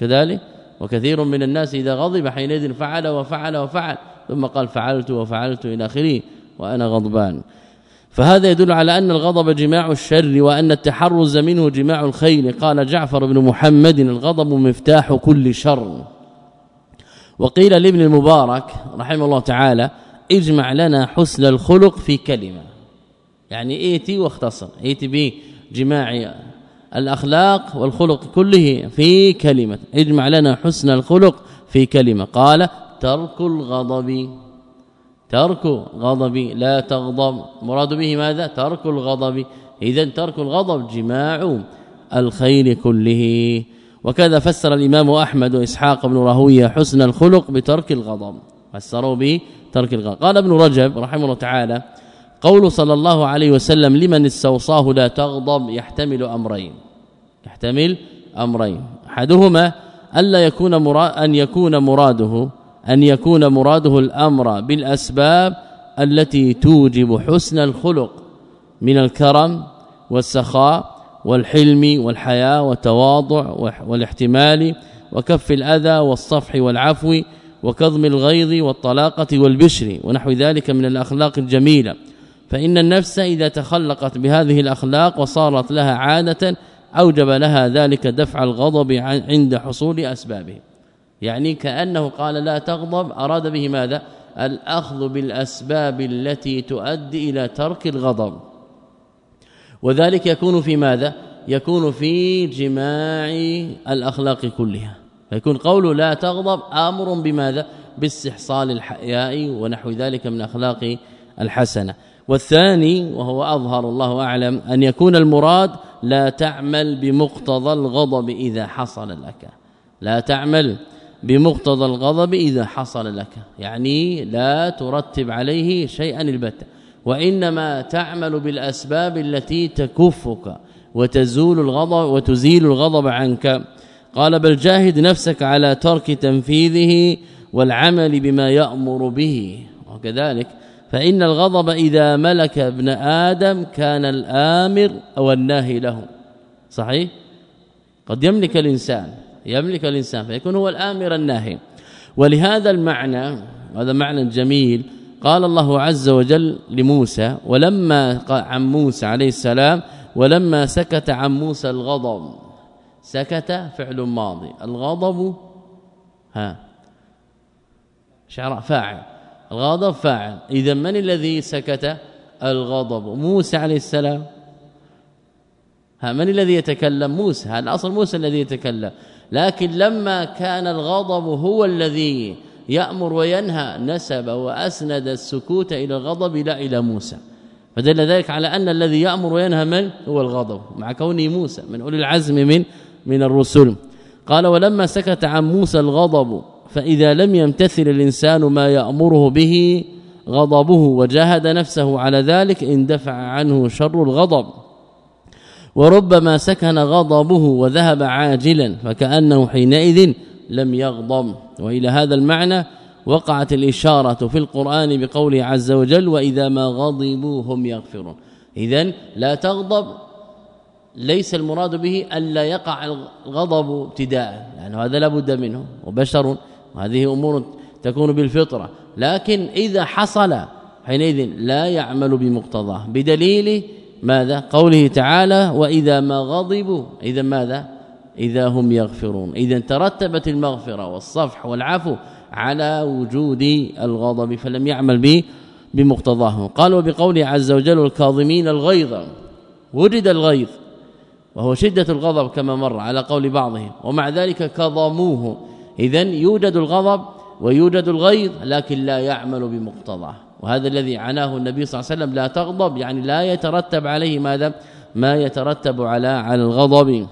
كذلك وكثير من الناس إذا غضب حينئذ فعل وفعل وفعل ثم قال فعلت وفعلت إلى آخره وأنا غضبان. فهذا يدل على أن الغضب جماع الشر وأن التحرز منه جماع الخير. قال جعفر بن محمد الغضب مفتاح كل شر. وقيل لابن المبارك رحمه الله تعالى اجمع لنا حسن الخلق في كلمة. يعني ايتي واختصر ايتي بجماع الأخلاق والخلق كله في كلمة. اجمع لنا حسن الخلق في كلمة. قال ترك الغضب. ترك غضب لا تغضب. مراد به ماذا؟ ترك الغضب. اذا ترك الغضب جماع الخير كله. وكذا فسر الإمام أحمد وإسحاق بن راهوية حسن الخلق بترك الغضب. فسروا به ترك الغضب. قال ابن رجب رحمه الله تعالى قول صلى الله عليه وسلم لمن استوصاه لا تغضب يحتمل أمرين. يحتمل أمرين. أحدهما الا يكون مراد أن يكون مراده أن يكون مراده الأمر بالأسباب التي توجب حسن الخلق من الكرم والسخاء والحلم والحياء والتواضع والاحتمال وكف الأذى والصفح والعفو وكظم الغيظ والطلاقة والبشر ونحو ذلك من الأخلاق الجميلة. فإن النفس إذا تخلقت بهذه الأخلاق وصارت لها عادة أوجب لها ذلك دفع الغضب عند حصول أسبابه. يعني كأنه قال لا تغضب أراد به ماذا؟ الأخذ بالأسباب التي تؤدي إلى ترك الغضب. وذلك يكون في ماذا؟ يكون في جماع الأخلاق كلها. فيكون قوله لا تغضب آمر بماذا؟ باستحصال الحياء ونحو ذلك من أخلاق الحسنة. والثاني وهو أظهر الله أعلم أن يكون المراد لا تعمل بمقتضى الغضب إذا حصل لك. لا تعمل بمقتضى الغضب إذا حصل لك. يعني لا ترتب عليه شيئا البتة وإنما تعمل بالأسباب التي تكفك وتزول الغضب وتزيل الغضب عنك. قال بل جاهد نفسك على ترك تنفيذه والعمل بما يأمر به. وكذلك فإن الغضب إذا ملك ابن آدم كان الآمر أو الناهي له. صحيح؟ قد يملك الإنسان يملك الإنسان فيكون هو الآمر الناهي. ولهذا المعنى هذا معنى جميل قال الله عز وجل لموسى ولما عن موسى عليه السلام ولما سكت عن موسى الغضب. سكت فعل ماضي. الغضب ها شعراء فاعل. الغضب فاعل. إذا من الذي سكت؟ الغضب. موسى عليه السلام. ها من الذي يتكلم؟ موسى. هذا الأصل موسى الذي يتكلم. لكن لما كان الغضب هو الذي يأمر وينهى نسب وأسند السكوت إلى الغضب لا إلى موسى. فدل ذلك على أن الذي يأمر وينهى من؟ هو الغضب. مع كونه موسى من أولي العزم من من الرسل. قال ولما سكت عن موسى الغضب فإذا لم يمتثل الإنسان ما يأمره به غضبه وجاهد نفسه على ذلك اندفع عنه شر الغضب. وربما سكن غضبه وذهب عاجلا فكأنه حينئذ لم يغضب. وإلى هذا المعنى وقعت الإشارة في القرآن بقوله عز وجل وإذا ما غضبوا هم يغفرون اذا لا تغضب ليس المراد به الا يقع الغضب ابتداء يعني هذا لا بد منه. وبشر وهذه أمور تكون بالفطرة لكن إذا حصل حينئذ لا يعمل بمقتضاه. بدليل ماذا؟ قوله تعالى وإذا ما غضبوا إذا ماذا؟ إذا هم يغفرون. إذا ترتبت المغفرة والصفح والعفو على وجود الغضب فلم يعمل به بمقتضاه. قال وبقوله عز وجل الكاظمين الغيظ وجد الغيظ وهو شدة الغضب كما مر على قول بعضهم. ومع ذلك كظموه. اذا يوجد الغضب ويوجد الغيظ لكن لا يعمل بمقتضاه. وهذا الذي عناه النبي صلى الله عليه وسلم لا تغضب يعني لا يترتب عليه ماذا؟ ما يترتب على على الغضب.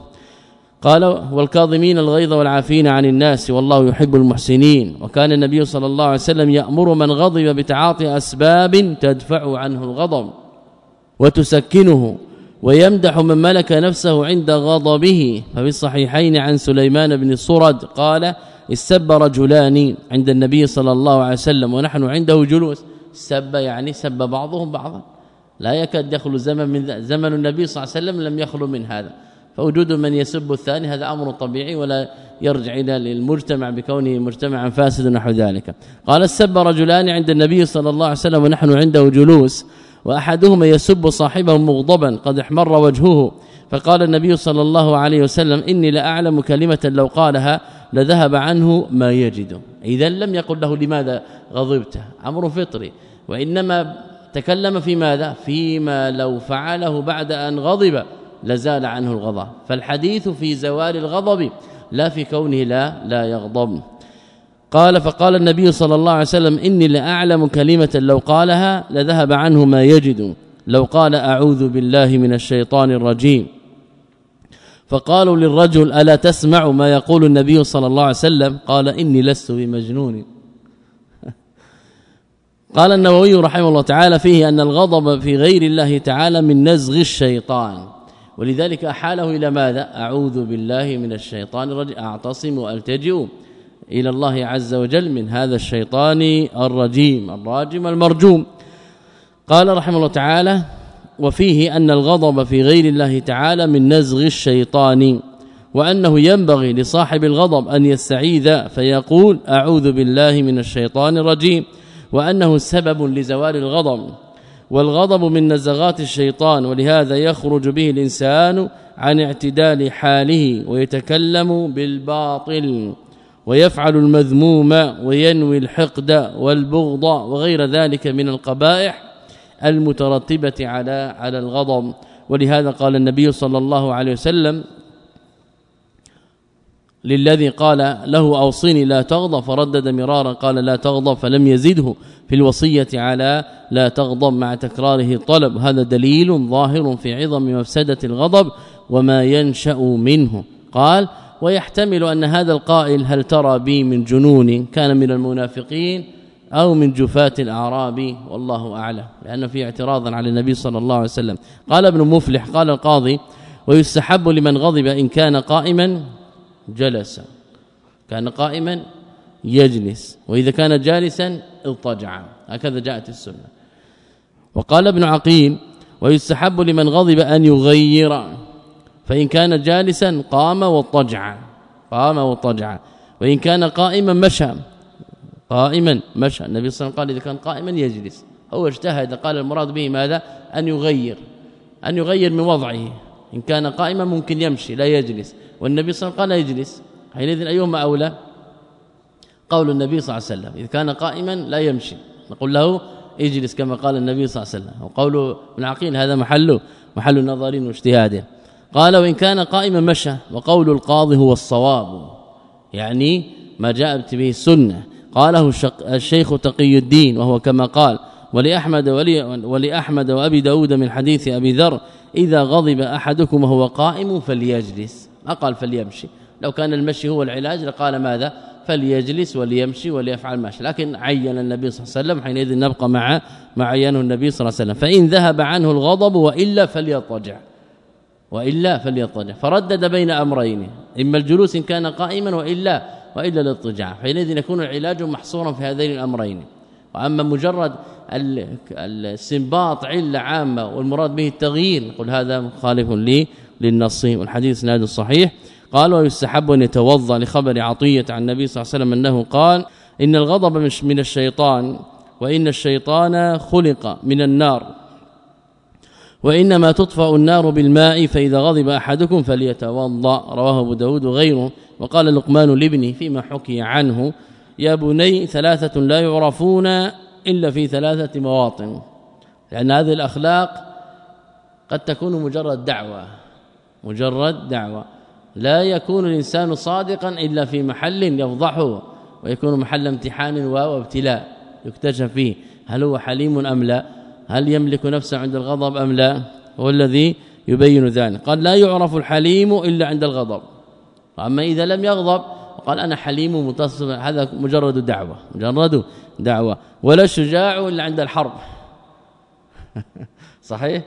قال والكاظمين الغيظ والعافين عن الناس والله يحب المحسنين. وكان النبي صلى الله عليه وسلم يأمر من غضب بتعاطي أسباب تدفع عنه الغضب وتسكنه ويمدح من ملك نفسه عند غضبه. ففي الصحيحين عن سليمان بن صرد قال استب رجلان عند النبي صلى الله عليه وسلم ونحن عنده جلوس. سب يعني سب بعضهم بعضا. لا يكاد يخلو زمن من زمن النبي صلى الله عليه وسلم لم يخلو من هذا. فوجود من يسب الثاني هذا أمر طبيعي ولا يرجع إلى المجتمع بكونه مجتمعا فاسدا نحو ذلك. قال السب رجلان عند النبي صلى الله عليه وسلم ونحن عنده جلوس وأحدهما يسب صاحبه مغضبا قد احمر وجهه. فقال النبي صلى الله عليه وسلم إني لأعلم كلمة لو قالها لذهب عنه ما يجد. إذا لم يقل له لماذا غضبت؟ أمر فطري. وإنما تكلم في ماذا؟ فيما لو فعله بعد أن غضب لزال عنه الغضب. فالحديث في زوال الغضب لا في كونه لا لا يغضب. قال فقال النبي صلى الله عليه وسلم إني لأعلم كلمة لو قالها لذهب عنه ما يجد. لو قال أعوذ بالله من الشيطان الرجيم. فقالوا للرجل ألا تسمع ما يقول النبي صلى الله عليه وسلم؟ قال إني لست بمجنون. قال النووي رحمه الله تعالى فيه أن الغضب في غير الله تعالى من نزغ الشيطان. ولذلك أحاله إلى ماذا؟ أعوذ بالله من الشيطان الرجيم. أعتصم وألتجئ إلى الله عز وجل من هذا الشيطان الرجيم الراجم المرجوم. قال رحمه الله تعالى وفيه أن الغضب في غير الله تعالى من نزغ الشيطان وأنه ينبغي لصاحب الغضب أن يستعيذ فيقول أعوذ بالله من الشيطان الرجيم وأنه سبب لزوال الغضب. والغضب من نزغات الشيطان ولهذا يخرج به الإنسان عن اعتدال حاله ويتكلم بالباطل ويفعل المذموم وينوي الحقد والبغض وغير ذلك من القبائح. المترتبة على على الغضب. ولهذا قال النبي صلى الله عليه وسلم للذي قال له أوصني لا تغضب فردد مرارا قال لا تغضب فلم يزده في الوصية على لا تغضب مع تكراره الطلب هذا دليل ظاهر في عظم مفسدة الغضب وما ينشأ منه. قال ويحتمل أن هذا القائل هل ترى بي من جنون؟ كان من المنافقين أو من جفاة الأعراب والله أعلم لأن في اعتراضا على النبي صلى الله عليه وسلم. قال ابن مفلح قال القاضي ويستحب لمن غضب إن كان قائما جلس كان قائما يجلس وإذا كان جالسا اضطجع. هكذا جاءت السنة. وقال ابن عقيل ويستحب لمن غضب أن يغير فإن كان جالسا قام واضطجع قام واضطجع وإن كان قائما مشى. قائما. مشى النبي صلى الله عليه وسلم قال إذا كان قائما يجلس. هو اجتهد قال المراد به ماذا؟ أن يغير. أن يغير من وضعه. إن كان قائما ممكن يمشي لا يجلس. والنبي صلى الله عليه وسلم قال يجلس. حينئذ أيهما أولى؟ قول النبي صلى الله عليه وسلم إذا كان قائما لا يمشي. نقول له اجلس كما قال النبي صلى الله عليه وسلم. وقول ابن عقيل هذا محله محل نظر واجتهاد. قال وإن كان قائما مشى. وقول القاضي هو الصواب. يعني ما جاءت به السنة قاله الشيخ تقي الدين وهو كما قال ولأحمد ولي ولأحمد وأبي داود من حديث أبي ذر إذا غضب أحدكم وهو قائم فليجلس. ما قال فليمشي. لو كان المشي هو العلاج لقال ماذا؟ فليجلس وليمشي وليفعل ما شاء. لكن عين النبي صلى الله عليه وسلم حينئذ نبقى مع ما عينه النبي صلى الله عليه وسلم. فإن ذهب عنه الغضب وإلا فليضطجع. وإلا فليضطجع. فردد بين أمرين إما الجلوس إن كان قائما وإلا وإلا الاضطجاع حينئذ يكون العلاج محصورا في هذين الأمرين. وأما مجرد الاستنباط علة عامة والمراد به التغيير نقول هذا مخالف لي للنص. والحديث ناد الصحيح قال ويستحب أن يتوضأ لخبر عطية عن النبي صلى الله عليه وسلم أنه قال إن الغضب من الشيطان وإن الشيطان خلق من النار. وإنما تطفأ النار بالماء فإذا غضب أحدكم فليتوضأ. رواه أبو داود وغيره. وقال لقمان لابنه فيما حكي عنه يا بني ثلاثة لا يعرفون إلا في ثلاثة مواطن. لأن هذه الأخلاق قد تكون مجرد دعوة. مجرد دعوة. لا يكون الإنسان صادقا إلا في محل يفضحه ويكون محل امتحان وابتلاء يكتشف فيه. هل هو حليم أم لا؟ هل يملك نفسه عند الغضب أم لا؟ هو الذي يبين ذلك. قال لا يعرف الحليم إلا عند الغضب. اما إذا لم يغضب قال أنا حليم متصف هذا مجرد دعوة مجرد دعوة. ولا شجاع إلا عند الحرب. صحيح؟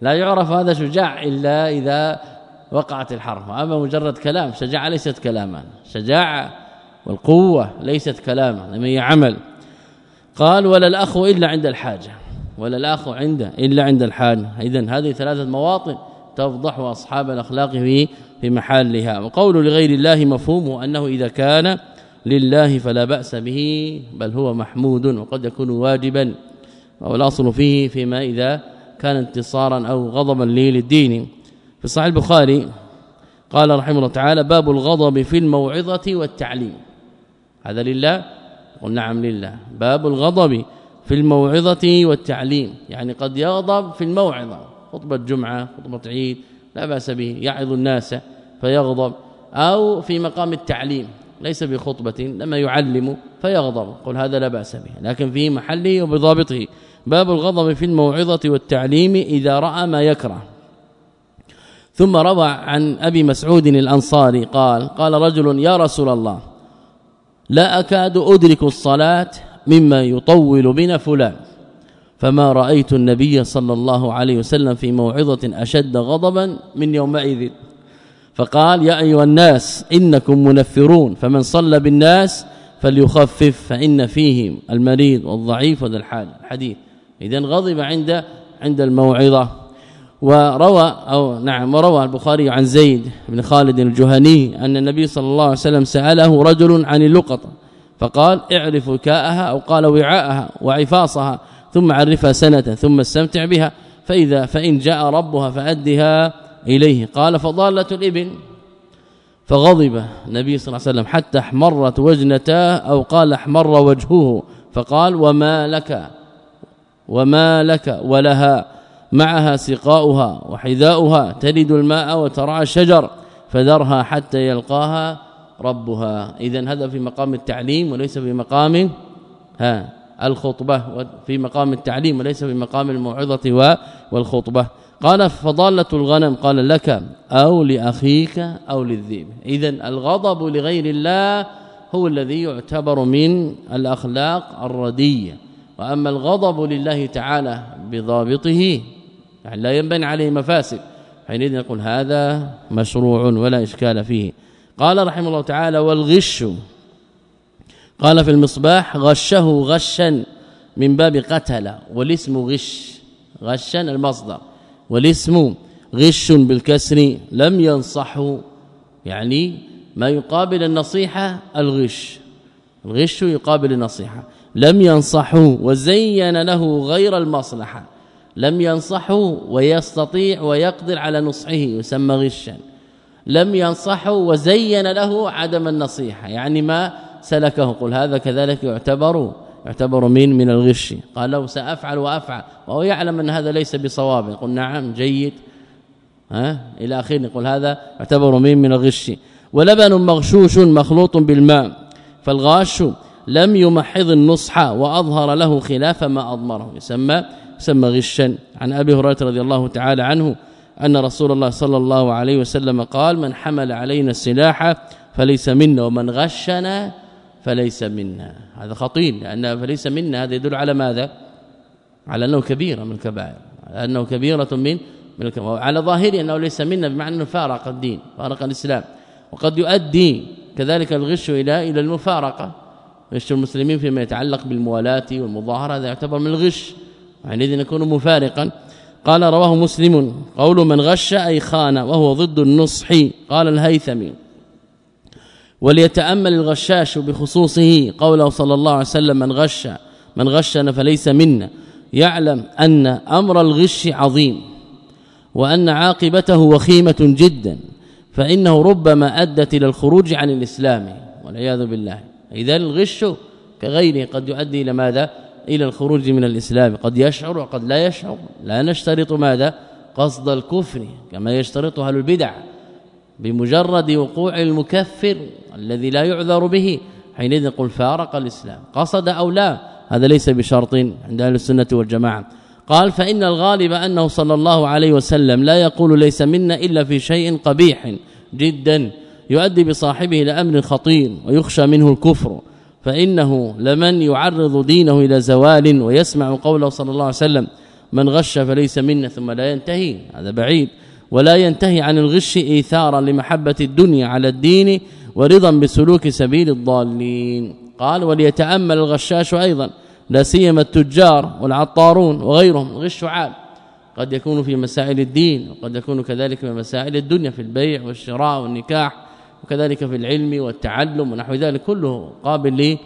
لا يعرف هذا شجاع إلا إذا وقعت الحرب. اما مجرد كلام شجاعه ليست كلاما. شجاعه والقوة ليست كلاما هي عمل. قال ولا الاخ إلا عند الحاجة. ولا الاخ عنده إلا عند الحاجة اذا هذه ثلاثة مواطن تفضح أصحاب الأخلاق في في محلها. وقول لغير الله مفهومه أنه إذا كان لله فلا بأس به بل هو محمود وقد يكون واجبا. والأصل فيه فيما إذا كان انتصارا أو غضبا للدين. في صحيح البخاري قال رحمه الله تعالى باب الغضب في الموعظة والتعليم هذا لله؟ قل نعم لله. باب الغضب في الموعظة والتعليم. يعني قد يغضب في الموعظة. خطبة جمعة خطبة عيد لا بأس به يعظ الناس فيغضب. أو في مقام التعليم ليس بخطبة لما يعلم فيغضب. قل هذا لا بأس به. لكن في محله وبضابطه. باب الغضب في الموعظة والتعليم إذا رأى ما يكره. ثم روى عن أبي مسعود الأنصاري قال قال رجل يا رسول الله لا أكاد أدرك الصلاة مما يطول بنا فلان. فما رأيت النبي صلى الله عليه وسلم في موعظة أشد غضبا من يومئذ. فقال يا أيها الناس إنكم منفرون. فمن صلى بالناس فليخفف فإن فيهم المريض والضعيف وذا الحال. الحديث. اذا غضب عند عند الموعظة. وروى أو نعم وروى البخاري عن زيد بن خالد الجهني أن النبي صلى الله عليه وسلم سأله رجل عن اللقطة. فقال اعرف وكاءها أو قال وعاءها وعفاصها ثم عرفها سنة ثم استمتع بها فإذا فإن جاء ربها فأدها إليه. قال فضالة الإبن فغضب النبي صلى الله عليه وسلم حتى احمرت وجنتاه أو قال احمر وجهه فقال وما لك وما لك ولها معها سقاؤها وحذاؤها تلد الماء وترعى الشجر فذرها حتى يلقاها ربها. اذا هذا في مقام التعليم وليس في مقام ها الخطبة في مقام التعليم وليس في مقام الموعظة والخطبة. قال فضالة الغنم قال لك أو لأخيك أو للذئب. اذا الغضب لغير الله هو الذي يعتبر من الأخلاق الردية. وأما الغضب لله تعالى بضابطه يعني لا ينبني عليه مفاسد. حينئذ نقول هذا مشروع ولا إشكال فيه. قال رحمه الله تعالى والغش. قال في المصباح غشه غشا من باب قتل والاسم غش. غشا المصدر. والاسم غش بالكسر لم ينصحه يعني ما يقابل النصيحة الغش. الغش يقابل النصيحة. لم ينصحه وزين له غير المصلحة. لم ينصحه ويستطيع ويقدر على نصحه يسمى غشا. لم ينصحه وزين له عدم النصيحة. يعني ما سلكه قل هذا كذلك يعتبر يعتبر من من الغش. قال له سأفعل وأفعل. وهو يعلم أن هذا ليس بصواب. يقول نعم جيد. ها؟ إلى آخره يقول هذا يعتبر من من الغش. ولبن مغشوش مخلوط بالماء. فالغاش لم يمحض النصح وأظهر له خلاف ما أضمره. يسمى يسمى غشا. عن أبي هريرة رضي الله تعالى عنه أن رسول الله صلى الله عليه وسلم قال من حمل علينا السلاح فليس منا ومن غشنا فليس منا. هذا خطير لأن فليس منا هذا يدل على ماذا؟ على أنه كبيره من الكبائر على أنه كبيرة من من الكبائر على ظاهره أنه ليس منا بمعنى أنه فارق الدين فارق الإسلام وقد يؤدي كذلك الغش إلى إلى المفارقة. غش المسلمين فيما يتعلق بالموالاة والمظاهرة هذا يعتبر من الغش حينئذ يكون مفارقا. قال رواه مسلم قول من غش أي خان وهو ضد النصح قال الهيثمي وليتأمل الغشاش بخصوصه قوله صلى الله عليه وسلم من غش من غشنا فليس منا يعلم أن أمر الغش عظيم وأن عاقبته وخيمة جدا فإنه ربما أدت إلى الخروج عن الإسلام والعياذ بالله إذا الغش كغيره قد يؤدي إلى ماذا؟ إلى الخروج من الإسلام. قد يشعر وقد لا يشعر. لا نشترط ماذا؟ قصد الكفر كما يشترط أهل البدع بمجرد وقوع المكفر الذي لا يعذر به حينئذ نقول فارق الإسلام. قصد أو لا هذا ليس بشرط عند أهل السنة والجماعة. قال فإن الغالب أنه صلى الله عليه وسلم لا يقول ليس منا إلا في شيء قبيح جدا يؤدي بصاحبه إلى أمر خطير ويخشى منه الكفر. فإنه لمن يعرض دينه إلى زوال ويسمع قوله صلى الله عليه وسلم من غش فليس منا ثم لا ينتهي هذا بعيد. ولا ينتهي عن الغش إيثارا لمحبة الدنيا على الدين ورضا بسلوك سبيل الضالين. قال وليتأمل الغشاش أيضا لا سيما التجار والعطارون وغيرهم غش عام. قد يكون في مسائل الدين وقد يكون كذلك في مسائل الدنيا في البيع والشراء والنكاح. وكذلك في العلم والتعلم ونحو ذلك كله قابل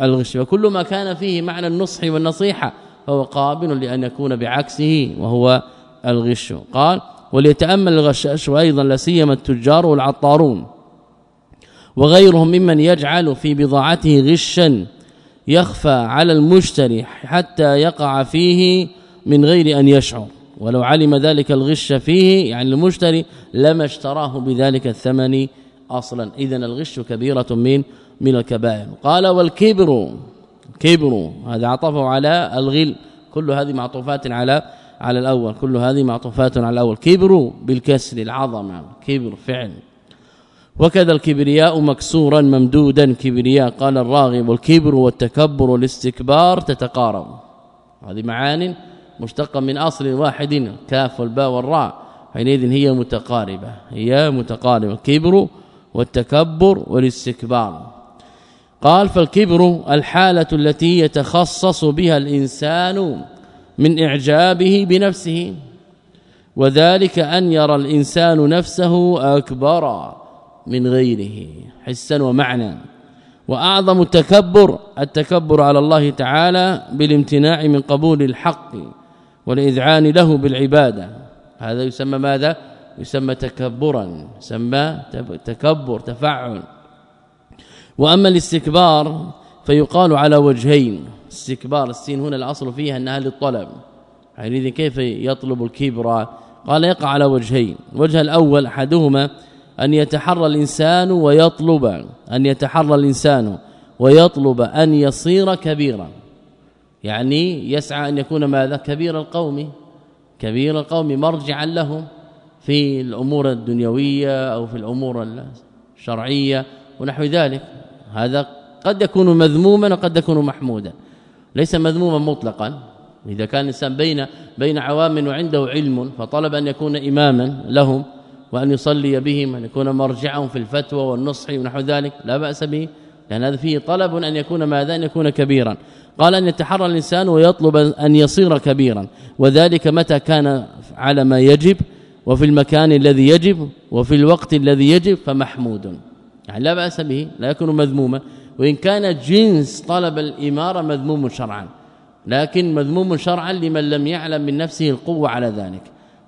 للغش. وكل ما كان فيه معنى النصح والنصيحة فهو قابل لأن يكون بعكسه وهو الغش. قال وليتأمل الغشاش وأيضا لا سيما التجار والعطارون وغيرهم ممن يجعل في بضاعته غشا يخفى على المشتري حتى يقع فيه من غير أن يشعر. ولو علم ذلك الغش فيه يعني المشتري لما اشتراه بذلك الثمن أصلا. اذا الغش كبيرة من من الكبائر. قال والكبر كبر. هذا عطفه على الغل. كل هذه معطوفات على على الأول. كل هذه معطوفات على الأول. كبر بالكسر العظمة. كبر فعل. وكذا الكبرياء مكسورا ممدودا. كبرياء قال الراغب. والكبر والتكبر والاستكبار تتقارب. هذه معان مشتقة من أصل واحد كاف والباء والراء. حينئذ هي متقاربة. هي متقاربة. الكبر والتكبر والاستكبار. قال فالكبر الحالة التي يتخصص بها الإنسان من إعجابه بنفسه وذلك أن يرى الإنسان نفسه أكبر من غيره. حسا ومعنى. وأعظم التكبر التكبر على الله تعالى بالامتناع من قبول الحق والإذعان له بالعبادة. هذا يسمى ماذا؟ يسمى تكبرا يسمى تكبر تفعل. وأما الاستكبار فيقال على وجهين. استكبار السين هنا الأصل فيها أنها للطلب. يعني كيف يطلب الكبر؟ قال يقع على وجهين. الوجه الأول أحدهما أن يتحرى الإنسان ويطلب أن يتحرى الإنسان ويطلب أن يصير كبيرا. يعني يسعى أن يكون ماذا؟ كبير القوم. كبير القوم مرجعا لهم في الأمور الدنيوية أو في الأمور الشرعية ونحو ذلك. هذا قد يكون مذموما وقد يكون محمودا. ليس مذموما مطلقا. إذا كان الإنسان بين بين عوام وعنده علم فطلب أن يكون إماما لهم وأن يصلي بهم أن يكون مرجعهم في الفتوى والنصح ونحو ذلك. لا بأس به لأن هذا فيه طلب أن يكون ماذا؟ أن يكون كبيرا. قال أن يتحرى الإنسان ويطلب أن يصير كبيرا. وذلك متى كان على ما يجب؟ وفي المكان الذي يجب وفي الوقت الذي يجب فمحمود. يعني لا بأس به لا يكون مذموما. وإن كان جنس طلب الإمارة مذموم شرعا. لكن مذموم شرعا لمن لم يعلم من نفسه القوة على ذلك.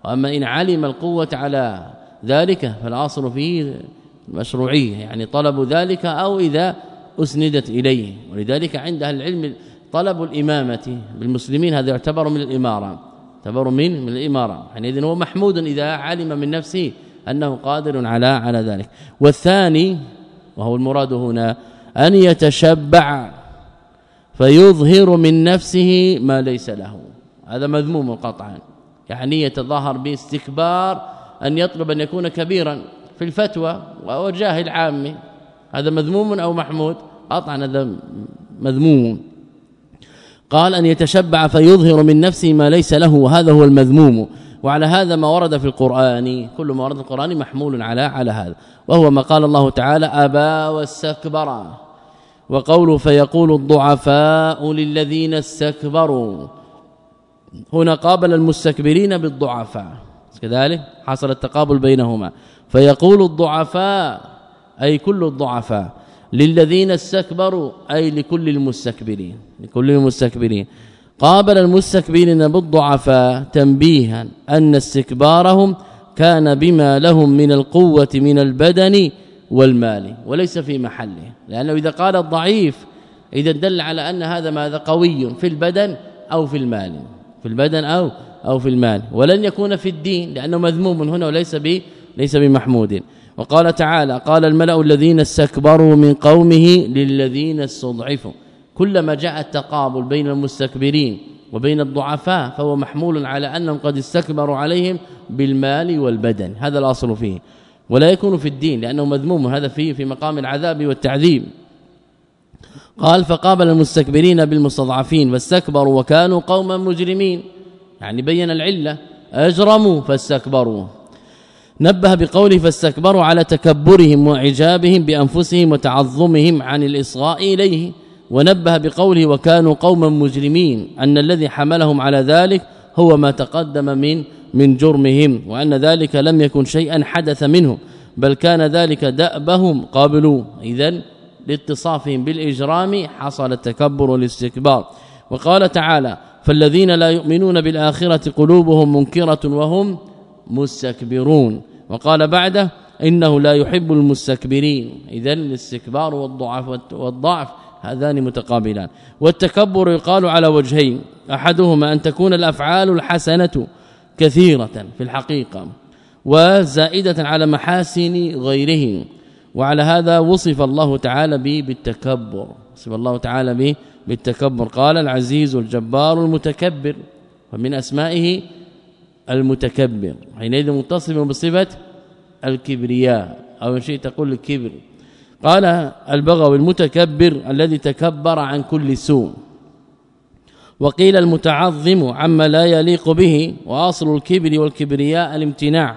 وأما إن علم القوة على ذلك فالاصل فيه المشروعيه يعني طلب ذلك أو إذا أسندت إليه. ولذلك عند أهل العلم طلب الإمامة بالمسلمين هذا يعتبر من الإمارة. يعتبر من من الإمارة. اذا هو محمود إذا علم من نفسه أنه قادر على على ذلك. والثاني وهو المراد هنا أن يتشبع فيظهر من نفسه ما ليس له. هذا مذموم قطعا. يعني يتظاهر باستكبار أن يطلب أن يكون كبيرا في الفتوى وهو جاهل عامي. هذا مذموم أو محمود؟ قطعا هذا مذموم. قال أن يتشبع فيظهر من نفسه ما ليس له وهذا هو المذموم. وعلى هذا ما ورد في القرآن كل ما ورد في القرآن محمول على على هذا. وهو ما قال الله تعالى ابى واستكبر. وقوله فيقول الضعفاء للذين استكبروا. هنا قابل المستكبرين بالضعفاء. كذلك حصل التقابل بينهما. فيقول الضعفاء أي كل الضعفاء للذين استكبروا أي لكل المستكبرين. لكل المستكبرين. قابل المستكبرين بالضعفاء تنبيها أن استكبارهم كان بما لهم من القوة من البدن والمال وليس في محله. لأنه إذا قال الضعيف إذا دل على أن هذا ماذا؟ قوي في البدن أو في المال. في البدن أو أو في المال. ولن يكون في الدين لأنه مذموم هنا وليس ب ليس بمحمود. وقال تعالى قال الملأ الذين استكبروا من قومه للذين استضعفوا. كلما جاء التقابل بين المستكبرين وبين الضعفاء فهو محمول على أنهم قد استكبروا عليهم بالمال والبدن. هذا الأصل فيه. ولا يكون في الدين لأنه مذموم. هذا فيه في مقام العذاب والتعذيب. قال فقابل المستكبرين بالمستضعفين واستكبروا وكانوا قوما مجرمين. يعني بين العلة. أجرموا فاستكبروا. نبه بقوله فاستكبروا على تكبرهم وعجابهم بأنفسهم وتعظمهم عن الإصغاء إليه. ونبه بقوله وكانوا قوما مجرمين أن الذي حملهم على ذلك هو ما تقدم من من جرمهم وأن ذلك لم يكن شيئا حدث منه بل كان ذلك دأبهم قابلوا اذا لاتصافهم بالإجرام حصل التكبر والاستكبار. وقال تعالى فالذين لا يؤمنون بالآخرة قلوبهم منكرة وهم مستكبرون. وقال بعده إنه لا يحب المستكبرين. اذا الاستكبار والضعف والضعف هذان متقابلان. والتكبر يقال على وجهين أحدهما أن تكون الأفعال الحسنة كثيرة في الحقيقة وزائدة على محاسن غيرهم وعلى هذا وصف الله تعالى به بالتكبر. وصف الله تعالى به بالتكبر. قال العزيز الجبار المتكبر ومن أسمائه المتكبر حينئذ متصف بصفة الكبرياء أو شيء تقول الكبر. قال البغوي المتكبر الذي تكبر عن كل سوء. وقيل المتعظم عما لا يليق به وأصل الكبر والكبرياء الامتناع.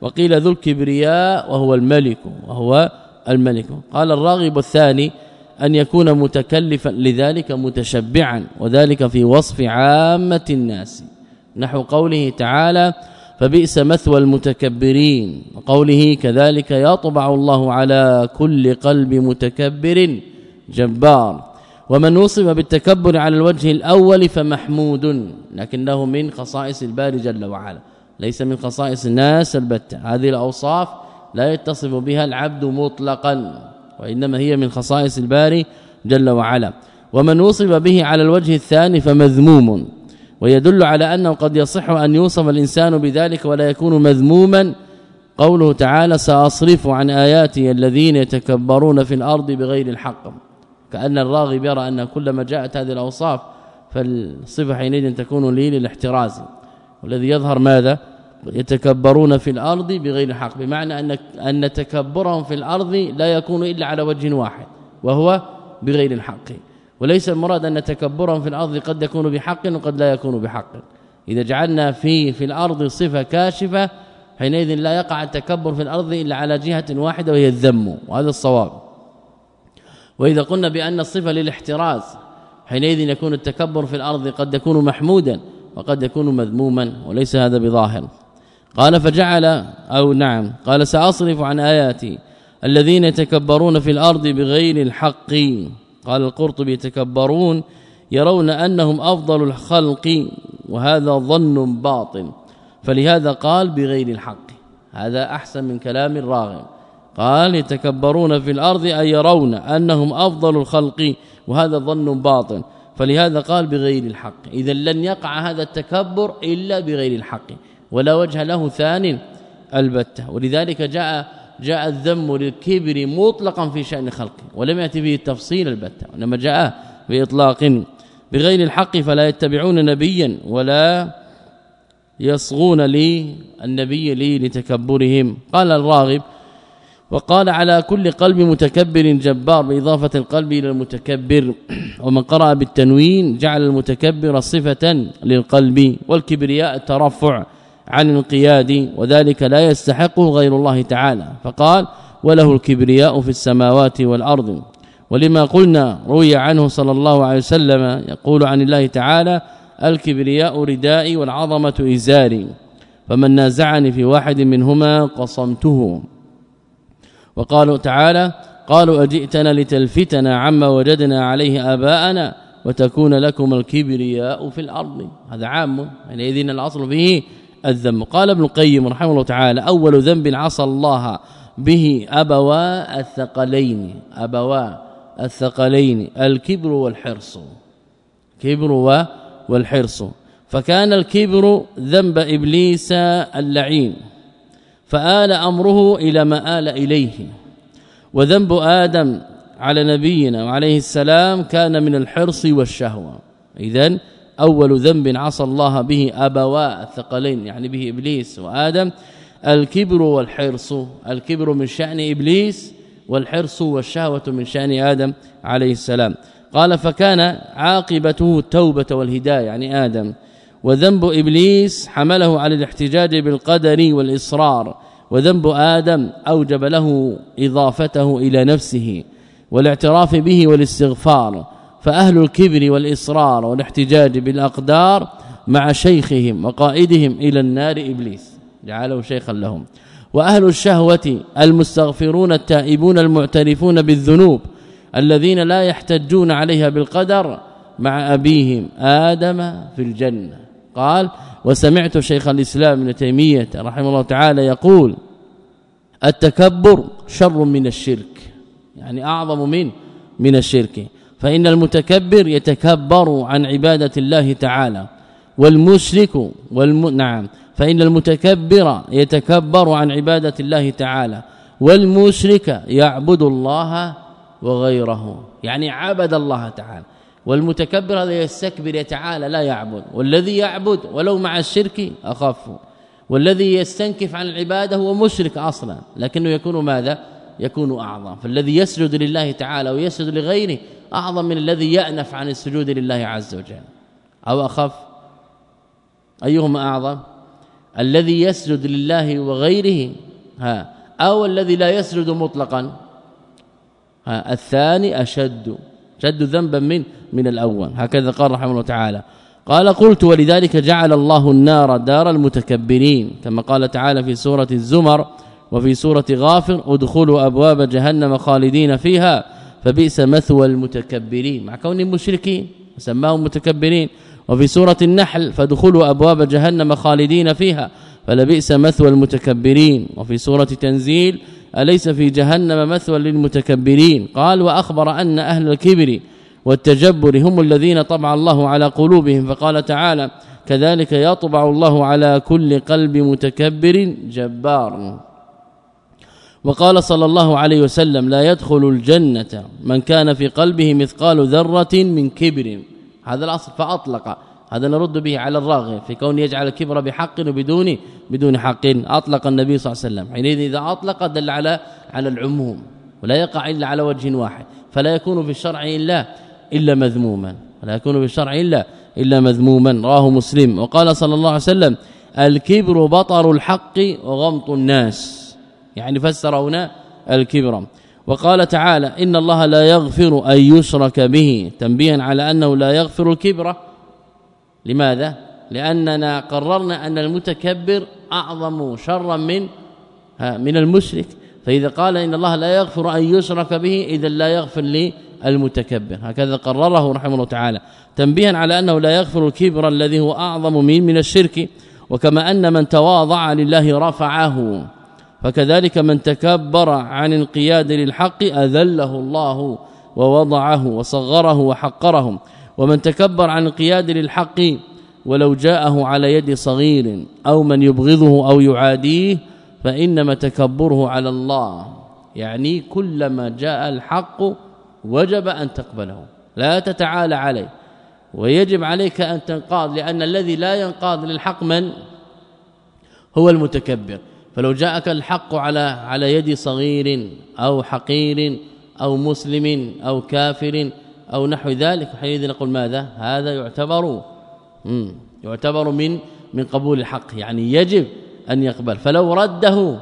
وقيل ذو الكبرياء وهو الملك وهو الملك. قال الراغب الثاني أن يكون متكلفا لذلك متشبعا وذلك في وصف عامة الناس. نحو قوله تعالى فبئس مثوى المتكبرين. وقوله كذلك يطبع الله على كل قلب متكبر جبار. ومن وصف بالتكبر على الوجه الأول فمحمود لكنه من خصائص الباري جل وعلا ليس من خصائص الناس البتة. هذه الأوصاف لا يتصف بها العبد مطلقا وإنما هي من خصائص الباري جل وعلا. ومن وصف به على الوجه الثاني فمذموم. ويدل على أنه قد يصح أن يوصف الإنسان بذلك ولا يكون مذموما. قوله تعالى سأصرف عن آياتي الذين يتكبرون في الأرض بغير الحق كأن الراغب يرى أن كلما جاءت هذه الأوصاف فالصفة حينئذ تكون لي للاحتراز. والذي يظهر ماذا؟ يتكبرون في الأرض بغير حق بمعنى أن أن تكبرهم في الأرض لا يكون إلا على وجه واحد وهو بغير الحق. وليس المراد أن تكبرهم في الأرض قد يكون بحق وقد لا يكون بحق. إذا جعلنا في في الأرض صفة كاشفة حينئذ لا يقع التكبر في الأرض إلا على جهة واحدة وهي الذم وهذا الصواب. وإذا قلنا بأن الصفة للاحتراز حينئذ يكون التكبر في الأرض قد يكون محمودا وقد يكون مذموما وليس هذا بظاهر. قال فجعل أو نعم قال سأصرف عن آياتي. الذين يتكبرون في الأرض بغير الحق. قال القرطبي يتكبرون يرون أنهم أفضل الخلق وهذا ظن باطل فلهذا قال بغير الحق هذا أحسن من كلام الراغب قال يتكبرون في الأرض أي يرون أنهم أفضل الخلق وهذا ظن باطل فلهذا قال بغير الحق اذا لن يقع هذا التكبر إلا بغير الحق ولا وجه له ثان البتة ولذلك جاء جاء الذم للكبر مطلقا في شأن خلقه ولم يأتي به التفصيل البتة وإنما جاء بإطلاق بغير الحق فلا يتبعون نبيا ولا يصغون لي النبي لي لتكبرهم. قال الراغب وقال على كل قلب متكبر جبار بإضافة القلب إلى المتكبر. ومن قرأ بالتنوين جعل المتكبر صفة للقلب والكبرياء الترفع عن الانقياد وذلك لا يستحقه غير الله تعالى. فقال وله الكبرياء في السماوات والأرض. ولما قلنا روي عنه صلى الله عليه وسلم يقول عن الله تعالى الكبرياء ردائي والعظمة إزاري فمن نازعني في واحد منهما قصمته. وقالوا تعالى قالوا أجئتنا لتلفتنا عما وجدنا عليه آباءنا وتكون لكم الكبرياء في الأرض. هذا عام يعني اذن الأصل فيه الذنب. قال ابن القيم رحمه الله تعالى أول ذنب عصى الله به ابوا الثقلين ابوا الثقلين الكبر والحرص. كبر والحرص. فكان الكبر ذنب إبليس اللعين فآل أمره إلى ما آل إليه. وذنب آدم على نبينا وعليه السلام كان من الحرص والشهوة. اذا أول ذنب عصى الله به ابوا الثقلين يعني به إبليس وآدم الكبر والحرص. الكبر من شأن إبليس والحرص والشهوة من شأن آدم عليه السلام. قال فكان عاقبته التوبة والهداية يعني آدم. وذنب إبليس حمله على الاحتجاج بالقدر والإصرار. وذنب آدم أوجب له إضافته إلى نفسه والاعتراف به والاستغفار. فأهل الكبر والإصرار والاحتجاج بالأقدار مع شيخهم وقائدهم إلى النار إبليس. جعله شيخا لهم. وأهل الشهوة المستغفرون التائبون المعترفون بالذنوب الذين لا يحتجون عليها بالقدر مع أبيهم آدم في الجنة. قال وسمعت شيخ الإسلام ابن تيمية رحمه الله تعالى يقول التكبر شر من الشرك يعني أعظم من من الشرك. فإن المتكبر يتكبر عن عبادة الله تعالى والمشرك والم... نعم فإن المتكبر يتكبر عن عبادة الله تعالى والمشرك يعبد الله وغيره يعني عبد الله تعالى والمتكبر هذا يستكبر يتعالى لا يعبد والذي يعبد ولو مع الشرك أخف والذي يستنكف عن العبادة هو مشرك أصلا لكنه يكون ماذا؟ يكون أعظم فالذي يسجد لله تعالى ويسجد لغيره أعظم من الذي يأنف عن السجود لله عز وجل. أو أخف؟ أيهما أعظم؟ الذي يسجد لله وغيره ها أو الذي لا يسجد مطلقا؟ ها الثاني أشد شد ذنبا من من الأول. هكذا قال رحمه الله تعالى. قال قلت ولذلك جعل الله النار دار المتكبرين كما قال تعالى في سورة الزمر وفي سورة غافر ادخلوا أبواب جهنم خالدين فيها. فبئس مثوى المتكبرين. مع كونهم مشركين سماهم متكبرين. وفي سورة النحل فادخلوا أبواب جهنم خالدين فيها فلبئس مثوى المتكبرين. وفي سورة تنزيل أليس في جهنم مثوى للمتكبرين؟ قال وأخبر أن أهل الكبر والتجبر هم الذين طبع الله على قلوبهم. فقال تعالى كذلك يطبع الله على كل قلب متكبر جبار. وقال صلى الله عليه وسلم لا يدخل الجنة من كان في قلبه مثقال ذرة من كبر. هذا الأصل فأطلق. هذا نرد به على الراغب في كون يجعل الكبر بحق وبدون بدون حق. أطلق النبي صلى الله عليه وسلم. حينئذ إذا أطلق دل على على العموم ولا يقع إلا على وجه واحد. فلا يكون في الشرع إلا إلا مذموما. ولا يكون في الشرع إلا إلا مذموما. راه مسلم. وقال صلى الله عليه وسلم الكبر بطر الحق وغمط الناس. يعني فسر هنا الكبر وقال تعالى إن الله لا يغفر أن يشرك به. تنبيها على أنه لا يغفر الكبر لماذا؟ لأننا قررنا أن المتكبر أعظم شرا من من المشرك. فإذا قال إن الله لا يغفر أن يشرك به إذا لا يغفر للمتكبر. هكذا قرره رحمه الله تعالى. تنبيها على أنه لا يغفر الكبر الذي هو أعظم من من الشرك. وكما أن من تواضع لله رفعه. فكذلك من تكبر عن القياد للحق أذله الله ووضعه وصغره وحقره ومن تكبر عن القياد للحق ولو جاءه على يد صغير أو من يبغضه أو يعاديه فإنما تكبره على الله. يعني كلما جاء الحق وجب أن تقبله لا تتعالى عليه. ويجب عليك أن تنقاد لأن الذي لا ينقاد للحق من؟ هو المتكبر. فلو جاءك الحق على على يد صغير أو حقير أو مسلم أو كافر أو نحو ذلك حينئذ نقول ماذا؟ هذا يعتبر يعتبر من من قبول الحق يعني يجب أن يقبل. فلو رده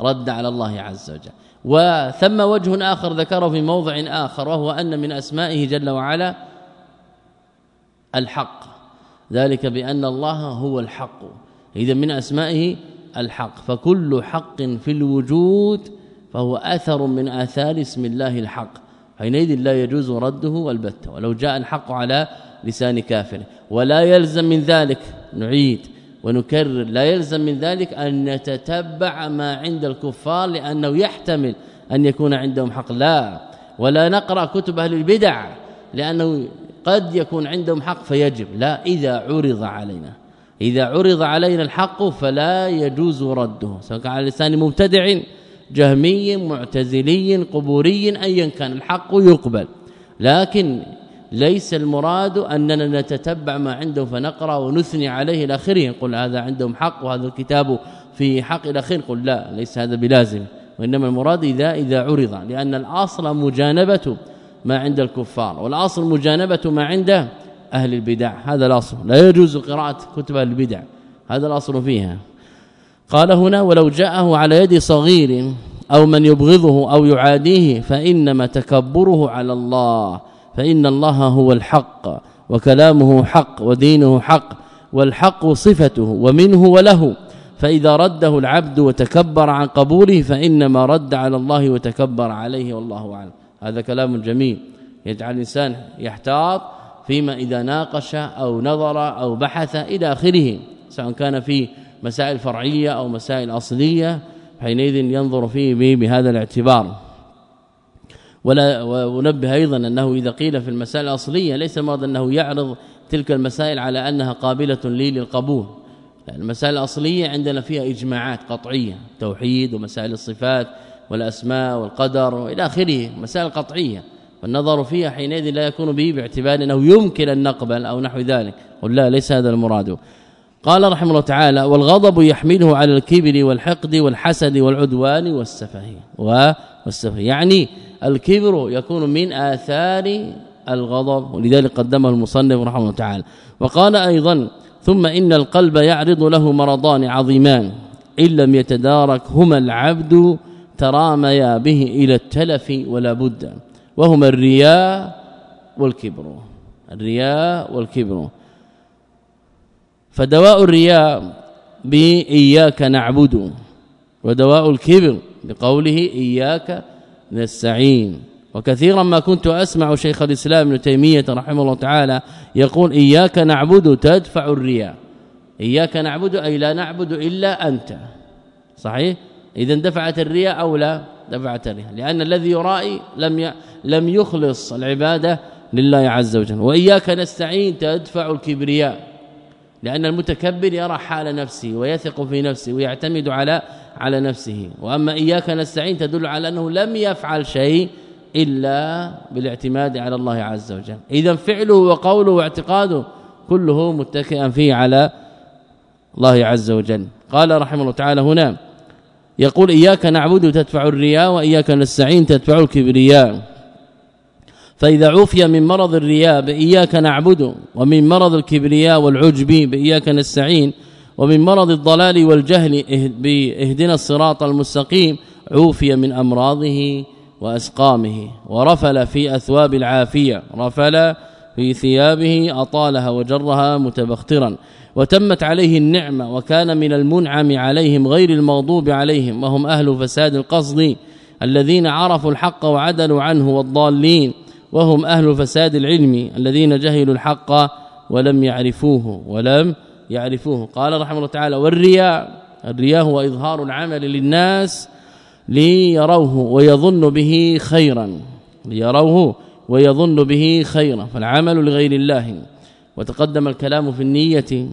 رد على الله عز وجل. وثم وجه آخر ذكره في موضع آخر وهو أن من أسمائه جل وعلا الحق. ذلك بأن الله هو الحق. اذا من أسمائه الحق فكل حق في الوجود فهو آثر من آثار اسم الله الحق. حينئذ لا يجوز رده البتة ولو جاء الحق على لسان كافر. ولا يلزم من ذلك نعيد ونكرر لا يلزم من ذلك أن نتتبع ما عند الكفار لأنه يحتمل أن يكون عندهم حق. لا ولا نقرأ كتب أهل البدع لأنه قد يكون عندهم حق فيجب. لا إذا عرض علينا. إذا عرض علينا الحق فلا يجوز رده. سواء كان على لسان مبتدع جهمي معتزلي قبوري ايا كان الحق يقبل. لكن ليس المراد أننا نتتبع ما عنده فنقرأ ونثني عليه إلى اخره نقول هذا عندهم حق وهذا الكتاب في حق إلى اخره نقول لا ليس هذا بلازم. وإنما المراد إذا إذا عرض. لأن الأصل مجانبة ما عند الكفار والأصل مجانبة ما عند أهل البدع. هذا الأصل. لا يجوز قراءة كتب البدع. هذا الأصل فيها. قال هنا ولو جاءه على يد صغير أو من يبغضه أو يعاديه فإنما تكبره على الله. فإن الله هو الحق وكلامه حق ودينه حق والحق صفته ومنه وله. فإذا رده العبد وتكبر عن قبوله فإنما رد على الله وتكبر عليه والله أعلم. هذا كلام جميل. يجعل الإنسان يحتاط فيما إذا ناقش أو نظر أو بحث إلى آخره سواء كان في مسائل فرعية أو مسائل أصلية حينئذ ينظر فيه بهذا الاعتبار. ولا ونبه أيضا أنه إذا قيل في المسائل الأصلية ليس المراد أنه يعرض تلك المسائل على أنها قابلة لي للقبول. المسائل الأصلية عندنا فيها إجماعات قطعية توحيد ومسائل الصفات والأسماء والقدر وإلى آخره مسائل قطعية. والنظر فيها حينئذ لا يكون به باعتبار أنه يمكن ان نقبل أو نحو ذلك. قل لا ليس هذا المراد. قال رحمه الله تعالى والغضب يحمله على الكبر والحقد والحسد والعدوان والسفه والسفه يعني الكبر يكون من آثار الغضب ولذلك قدمه المصنف رحمه الله تعالى. وقال أيضا ثم إن القلب يعرض له مرضان عظيمان إن لم يتداركهما العبد تراميا به إلى التلف ولا بد. وهما الرياء والكبر. الرياء والكبر. فدواء الرياء بإياك نعبد ودواء الكبر بقوله إياك نستعين. وكثيرا ما كنت أسمع شيخ الإسلام ابن تيمية رحمه الله تعالى يقول إياك نعبد تدفع الرياء. إياك نعبد أي لا نعبد إلا أنت. صحيح؟ إذا دفعت الرياء أو لا دفعت الرياء لأن الذي يرائي لم ي... لم يخلص العبادة لله عز وجل. وإياك نستعين تدفع الكبرياء لأن المتكبر يرى حال نفسه ويثق في نفسه ويعتمد على على نفسه. وأما إياك نستعين تدل على أنه لم يفعل شيء إلا بالاعتماد على الله عز وجل. إذا فعله وقوله واعتقاده كله متكئا فيه على الله عز وجل. قال رحمه الله تعالى هنا يقول إياك نعبد تدفع الرياء وإياك نستعين تدفع الكبرياء. فإذا عفي من مرض الرياء بإياك نعبد ومن مرض الكبرياء والعجب بإياك نستعين ومن مرض الضلال والجهل بإهدنا الصراط المستقيم. عوفي من أمراضه وأسقامه ورفل في أثواب العافية. رفل في ثيابه أطالها وجرها متبخترا. وتمت عليه النعمة وكان من المنعم عليهم غير المغضوب عليهم وهم أهل فساد القصد الذين عرفوا الحق وعدلوا عنه والضالين وهم أهل فساد العلم الذين جهلوا الحق ولم يعرفوه ولم يعرفوه. قال رحمه الله تعالى والرياء الرياء هو إظهار العمل للناس ليروه ويظن به خيرا ليروه ويظن به خيرا فالعمل لغير الله وتقدم الكلام في النية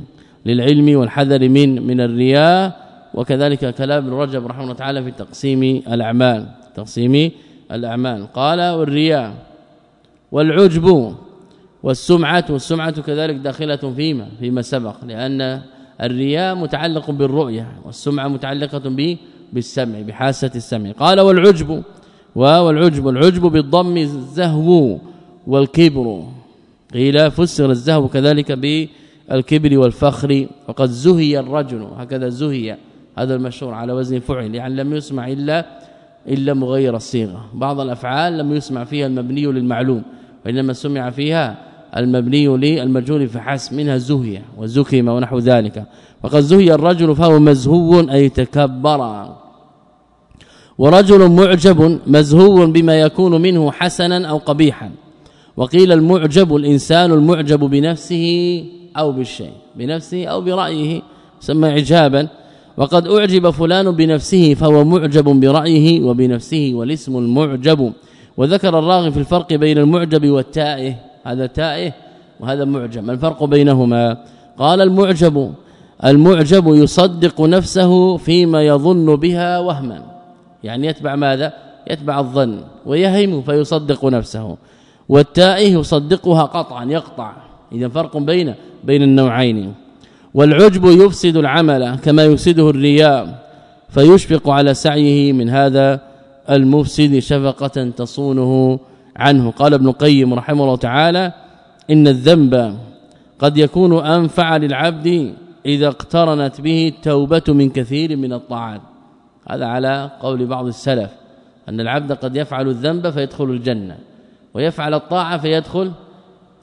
للعلم والحذر من من الرياء وكذلك كلام ابن رجب رحمه الله تعالى في تقسيم الأعمال. تقسيم الأعمال. قال والرياء والعجب والسمعة والسمعة كذلك داخلة فيما فيما سبق لأن الرياء متعلق بالرؤية والسمعة متعلقة به بالسمع بحاسة السمع. قال والعجب والعجب العجب بالضم الزهو والكبر. قيل فسر الزهو كذلك بالكبر والفخر وقد زهي الرجل. هكذا زهي هذا المشهور على وزن فعل يعني لم يسمع إلا إلا مغير الصيغة. بعض الأفعال لم يسمع فيها المبني للمعلوم وإنما سمع فيها المبني للمجهول فحسب منها زهيه وزكم ونحو ذلك. وقد زهي الرجل فهو مزهو أي تكبر. ورجل معجب مزهو بما يكون منه حسنا أو قبيحا. وقيل المعجب الإنسان المعجب بنفسه أو بالشيء بنفسه أو برأيه سمى عجابا وقد أعجب فلان بنفسه فهو معجب برأيه وبنفسه والاسم المعجب. وذكر الراغب في الفرق بين المعجب والتائه هذا تائه وهذا معجب ما الفرق بينهما. قال المعجب المعجب يصدق نفسه فيما يظن بها وهما يعني يتبع ماذا؟ يتبع الظن ويهم فيصدق نفسه. والتائه يصدقها قطعا يقطع. إذا فرق بين بين النوعين. والعجب يفسد العمل كما يفسده الرياء فيشفق على سعيه من هذا المفسد شفقة تصونه عنه. قال ابن القيم رحمه الله تعالى إن الذنب قد يكون أنفع للعبد إذا اقترنت به التوبة من كثير من الطاعات. هذا على قول بعض السلف أن العبد قد يفعل الذنب فيدخل الجنة. ويفعل الطاعة فيدخل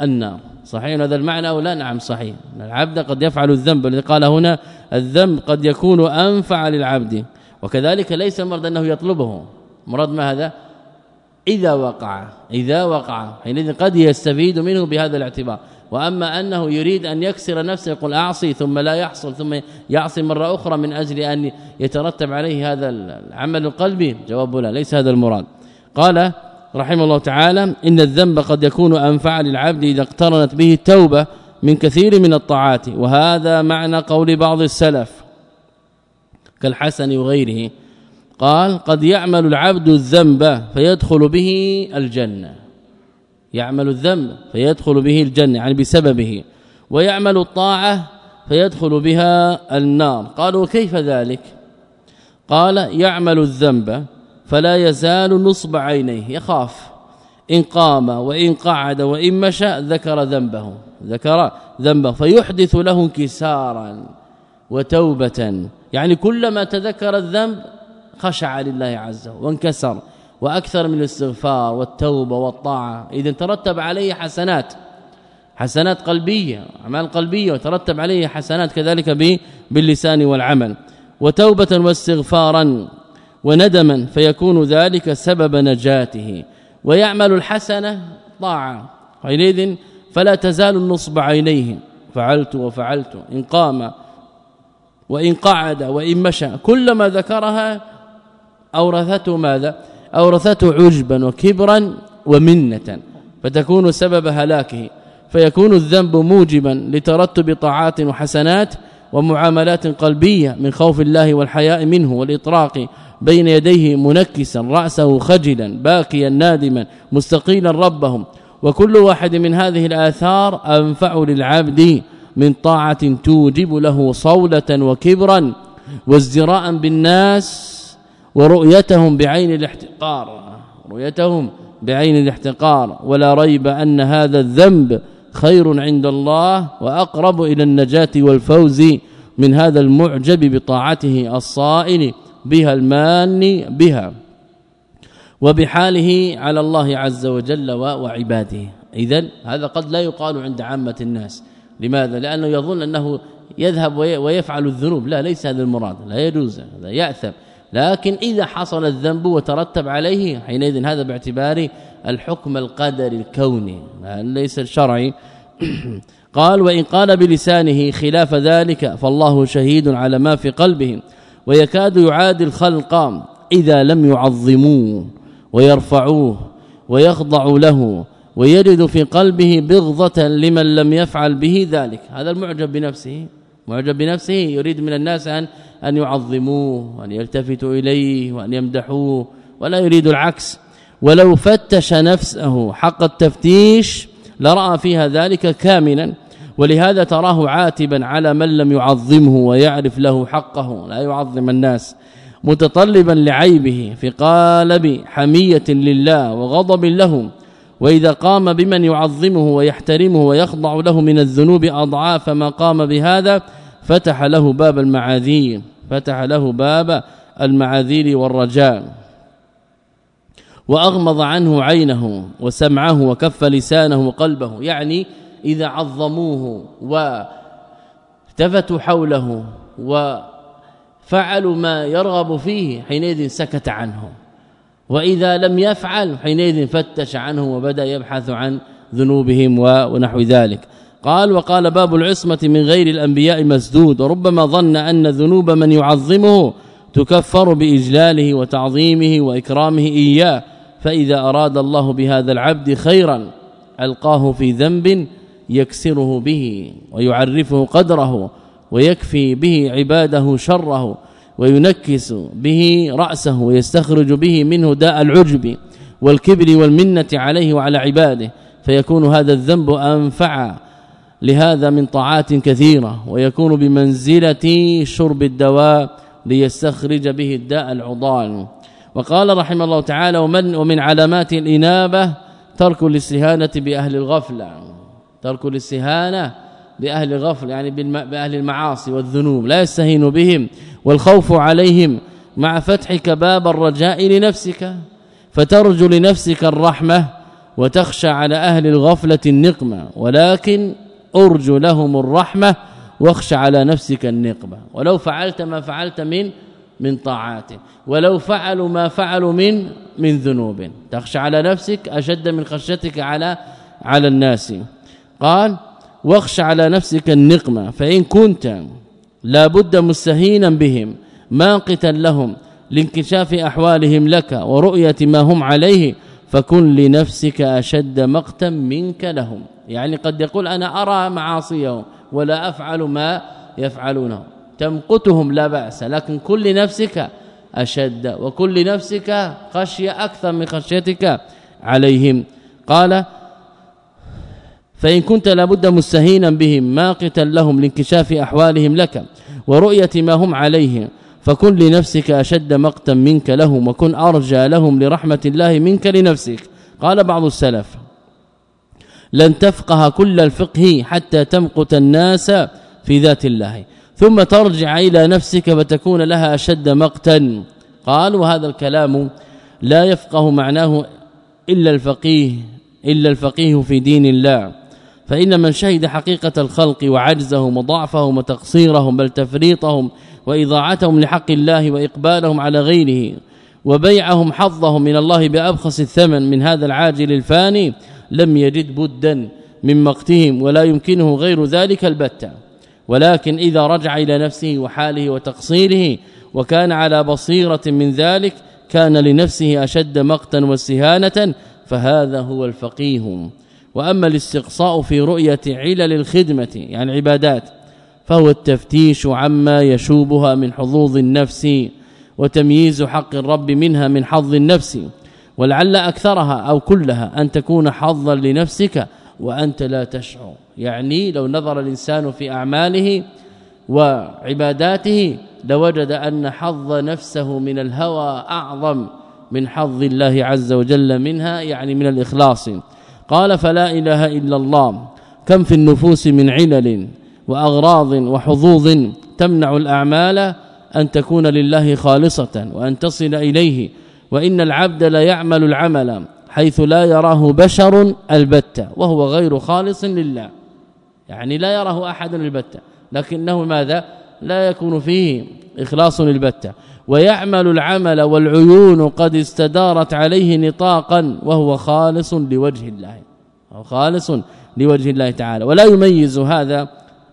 النار. صحيح هذا المعنى أو لا؟ نعم صحيح. العبد قد يفعل الذنب الذي قال هنا الذنب قد يكون أنفع للعبد. وكذلك ليس مرض أنه يطلبه. مراد ما هذا؟ إذا وقع إذا وقع حينئذ قد يستفيد منه بهذا الاعتبار. وأما أنه يريد أن يكسر نفسه يقول أعصي ثم لا يحصل ثم يعصي مرة أخرى من أجل أن يترتب عليه هذا العمل القلبي جواب لا ليس هذا المراد. قال رحمه الله تعالى إن الذنب قد يكون انفع للعبد إذا اقترنت به التوبة من كثير من الطاعات. وهذا معنى قول بعض السلف كالحسن وغيره. قال قد يعمل العبد الذنب فيدخل به الجنة. يعمل الذنب فيدخل به الجنة يعني بسببه. ويعمل الطاعة فيدخل بها النار. قالوا كيف ذلك؟ قال يعمل الذنب فلا يزال نصب عينيه يخاف. إن قام وإن قعد وإن مشى ذكر ذنبه ذكر ذنبه فيحدث له انكسارا وتوبة. يعني كلما تذكر الذنب خشع لله عز وجل وانكسر وأكثر من الاستغفار والتوبة والطاعة. اذا ترتب عليه حسنات حسنات قلبية أعمال قلبية وترتب عليه حسنات كذلك باللسان والعمل. وتوبة واستغفارا وندما فيكون ذلك سبب نجاته. ويعمل الحسنة طاعة. حينئذ فلا تزال النصب عينيه. فعلت وفعلت. إن قام وإن قعد وإن مشى. كلما ذكرها أورثته ماذا؟ أورثته عجبا وكبرا ومنة. فتكون سبب هلاكه. فيكون الذنب موجبا لترتب طاعات وحسنات ومعاملات قلبية من خوف الله والحياء منه والإطراق بين يديه منكسا رأسه خجلا باكيا نادما مستقيلا ربهم. وكل واحد من هذه الآثار أنفع للعبد من طاعة توجب له صولة وكبرا وازدراء بالناس ورؤيتهم بعين الاحتقار. رؤيتهم بعين الاحتقار. ولا ريب أن هذا الذنب خير عند الله وأقرب إلى النجاة والفوز من هذا المعجب بطاعته الصائل بها المان بها. وبحاله على الله عز وجل وعباده. اذا هذا قد لا يقال عند عامة الناس. لماذا؟ لأنه يظن أنه يذهب ويفعل الذنوب. لا ليس هذا المراد. لا يجوز هذا يأثم. لكن إذا حصل الذنب وترتب عليه حينئذ هذا باعتبار الحكم القدري الكوني ليس الشرعي. قال وإن قال بلسانه خلاف ذلك فالله شهيد على ما في قلبه ويكاد يعادي الخلق إذا لم يعظموه ويرفعوه ويخضعوا له ويجد في قلبه بغضة لمن لم يفعل به ذلك. هذا المعجب بنفسه معجب بنفسه يريد من الناس أن أن يعظموه وأن يلتفتوا إليه وأن يمدحوه ولا يريد العكس. ولو فتش نفسه حق التفتيش لرأى فيها ذلك كاملا. ولهذا تراه عاتبا على من لم يعظمه ويعرف له حقه. لا يعظم الناس. متطلبا لعيبه في قالب حمية لله وغضب له وإذا قام بمن يعظمه ويحترمه ويخضع له من الذنوب أضعاف ما قام بهذا فتح له باب المعاذير. فتح له باب المعاذير والرجاء. وأغمض عنه عينه وسمعه وكف لسانه وقلبه يعني إذا عظموه والتفتوا حوله وفعلوا ما يرغب فيه حينئذ سكت عنه. وإذا لم يفعل حينئذ فتش عنه وبدأ يبحث عن ذنوبهم ونحو ذلك. قال وقال باب العصمة من غير الأنبياء مسدود. وربما ظن أن ذنوب من يعظمه تكفر بإجلاله وتعظيمه وإكرامه إياه. فإذا أراد الله بهذا العبد خيرا ألقاه في ذنب يكسره به ويعرفه قدره ويكفي به عباده شره وينكس به رأسه ويستخرج به منه داء العجب والكبر والمنة عليه وعلى عباده فيكون هذا الذنب أنفع لهذا من طاعات كثيرة ويكون بمنزلة شرب الدواء ليستخرج به الداء العضال. وقال رحمه الله تعالى ومن ومن علامات الإنابة ترك الاستهانة بأهل الغفلة. ترك الاستهانة بأهل الغفلة يعني بأهل المعاصي والذنوب لا يستهين بهم والخوف عليهم مع فتحك باب الرجاء لنفسك فترجو لنفسك الرحمة وتخشى على أهل الغفلة النقمة ولكن أرجو لهم الرحمة واخشى على نفسك النقمة. ولو فعلت ما فعلت من من طاعات. ولو فعلوا ما فعلوا من من ذنوب. تخشى على نفسك أشد من خشيتك على على الناس. قال واخشى على نفسك النقمة فإن كنت لابد مستهينا بهم ماقتا لهم لانكشاف أحوالهم لك ورؤية ما هم عليه فكن لنفسك أشد مقتا منك لهم. يعني قد يقول أنا أرى معاصيهم ولا أفعل ما يفعلونه. تمقتهم لا بأس لكن كن لنفسك أشد وكن لنفسك خشية أكثر من خشيتك عليهم. قال فإن كنت لابد مستهينا بهم ماقتا لهم لانكشاف أحوالهم لك ورؤية ما هم عليه. فكن لنفسك أشد مقتا منك لهم وكن أرجى لهم لرحمة الله منك لنفسك. قال بعض السلف لن تفقه كل الفقه حتى تمقت الناس في ذات الله. ثم ترجع إلى نفسك فتكون لها أشد مقتا. قال وهذا الكلام لا يفقه معناه إلا الفقيه إلا الفقيه في دين الله. فإن من شهد حقيقة الخلق وعجزهم وضعفهم وتقصيرهم بل تفريطهم وإضاعتهم لحق الله وإقبالهم على غيره وبيعهم حظهم من الله بأبخس الثمن من هذا العاجل الفاني لم يجد بدا من مقتهم ولا يمكنه غير ذلك البتة. ولكن إذا رجع إلى نفسه وحاله وتقصيره وكان على بصيرة من ذلك كان لنفسه أشد مقتا واستهانة فهذا هو الفقيه. وأما الاستقصاء في رؤية علل الخدمة يعني عبادات فهو التفتيش عما يشوبها من حظوظ النفس وتمييز حق الرب منها من حظ النفس ولعل أكثرها أو كلها أن تكون حظا لنفسك وأنت لا تشعر. يعني لو نظر الإنسان في أعماله وعباداته لوجد أن حظ نفسه من الهوى أعظم من حظ الله عز وجل منها يعني من الإخلاص. قال فلا إله إلا الله كم في النفوس من علل وأغراض وحظوظ تمنع الأعمال أن تكون لله خالصة وأن تصل إليه وإن العبد لا يعمل العمل حيث لا يراه بشر البتة وهو غير خالص لله. يعني لا يراه أحد البتة لكنه ماذا؟ لا يكون فيه إخلاص البتة ويعمل العمل والعيون قد استدارت عليه نطاقا وهو خالص لوجه الله. أو خالص لوجه الله تعالى. ولا يميز هذا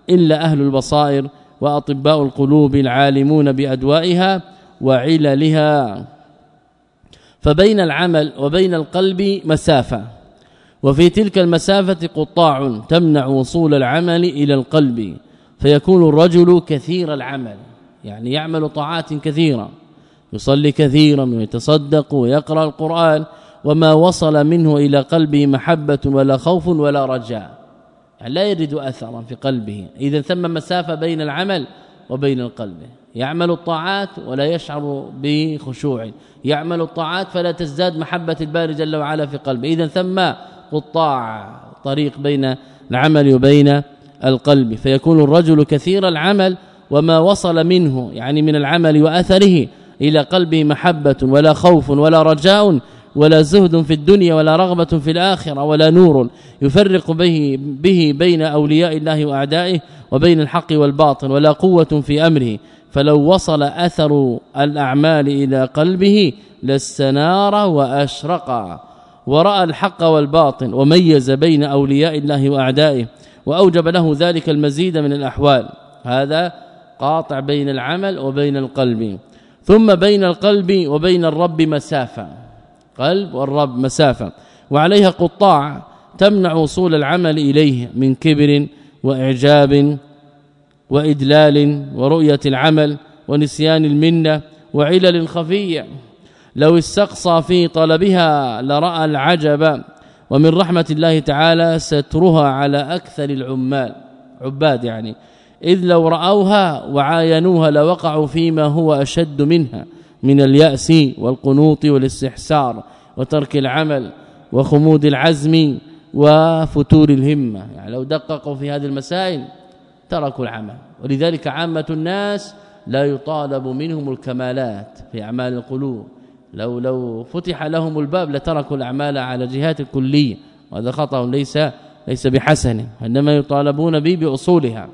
إلا أهل البصائر وأطباء القلوب العالمون بأدوائها وعللها. فبين العمل وبين القلب مسافة. وفي تلك المسافة قطاع تمنع وصول العمل إلى القلب فيكون الرجل كثير العمل يعني يعمل طاعات كثيرة يصلي كثيرا ويتصدق ويقرأ القرآن وما وصل منه إلى قلبه محبة ولا خوف ولا رجاء. يعني لا يجد اثرا في قلبه. إذا ثم مسافة بين العمل وبين القلب. يعمل الطاعات ولا يشعر بخشوع. يعمل الطاعات فلا تزداد محبة الباري جل وعلا في قلبه. إذا ثم قطاع طريق بين العمل وبين القلب فيكون الرجل كثير العمل وما وصل منه يعني من العمل وأثره إلى قلبه محبة ولا خوف ولا رجاء ولا زهد في الدنيا ولا رغبة في الآخرة ولا نور يفرق به به بين أولياء الله وأعدائه وبين الحق والباطل ولا قوة في أمره. فلو وصل أثر الأعمال إلى قلبه لاستنار وأشرق. ورأى الحق والباطل وميز بين أولياء الله وأعدائه وأوجب له ذلك المزيد من الأحوال. هذا قاطع بين العمل وبين القلب. ثم بين القلب وبين الرب مسافة. قلب والرب مسافة. وعليها قطاع تمنع وصول العمل إليه من كبر وإعجاب وإدلال ورؤية العمل ونسيان المنة وعلل خفية. لو استقصى في طلبها لرأى العجب ومن رحمة الله تعالى سترها على أكثر العمال عباد يعني إذ لو رأوها وعاينوها لوقعوا فيما هو أشد منها من اليأس والقنوط والاستحسار وترك العمل وخمود العزم وفتور الهمة. يعني لو دققوا في هذه المسائل تركوا العمل. ولذلك عامة الناس لا يطالب منهم الكمالات في أعمال القلوب. لو لو فتح لهم الباب لتركوا الأعمال على جهات الكليه وهذا خطأ ليس ليس بحسن إنما يطالبون به بأصولها.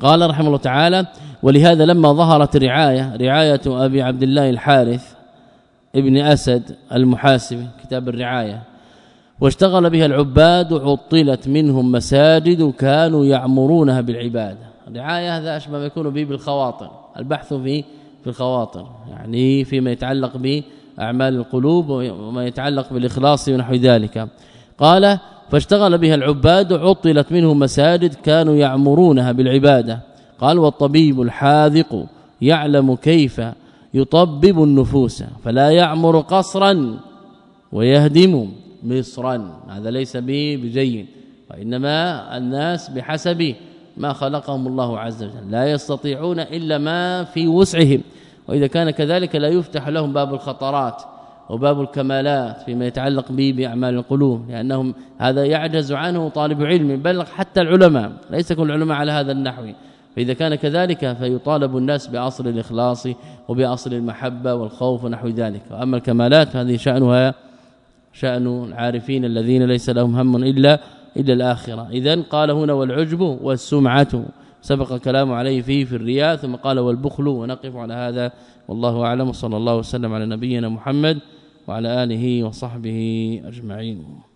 قال رحمه الله تعالى ولهذا لما ظهرت الرعاية رعاية أبي عبد الله الحارث ابن أسد المحاسبي كتاب الرعاية واشتغل بها العباد عطلت منهم مساجد كانوا يعمرونها بالعبادة. الرعاية هذا أشبه ما يكون به بالخواطر البحث في في الخواطر يعني فيما يتعلق بأعمال القلوب وما يتعلق بالإخلاص ونحو ذلك. قال فاشتغل بها العباد عطلت منهم مساجد كانوا يعمرونها بالعبادة. قال والطبيب الحاذق يعلم كيف يطبب النفوس فلا يعمر قصرا ويهدم مصرا. هذا ليس به بجيد وإنما الناس بحسب ما خلقهم الله عز وجل. لا يستطيعون إلا ما في وسعهم. وإذا كان كذلك لا يفتح لهم باب الخطرات وباب الكمالات فيما يتعلق به بأعمال القلوب لأنهم هذا يعجز عنه طالب علم بل حتى العلماء ليس كل العلماء على هذا النحو. فإذا كان كذلك فيطالب الناس بأصل الإخلاص وبأصل المحبة والخوف ونحو ذلك. وأما الكمالات هذه شأنها شأن العارفين الذين ليس لهم هم إلا إلا الآخرة. اذا قال هنا والعجب والسمعة. سبق كلام عليه فيه في الرياء ثم قال والبخل ونقف على هذا. والله أعلم صلى الله وسلم على نبينا محمد وعلى آله وصحبه أجمعين.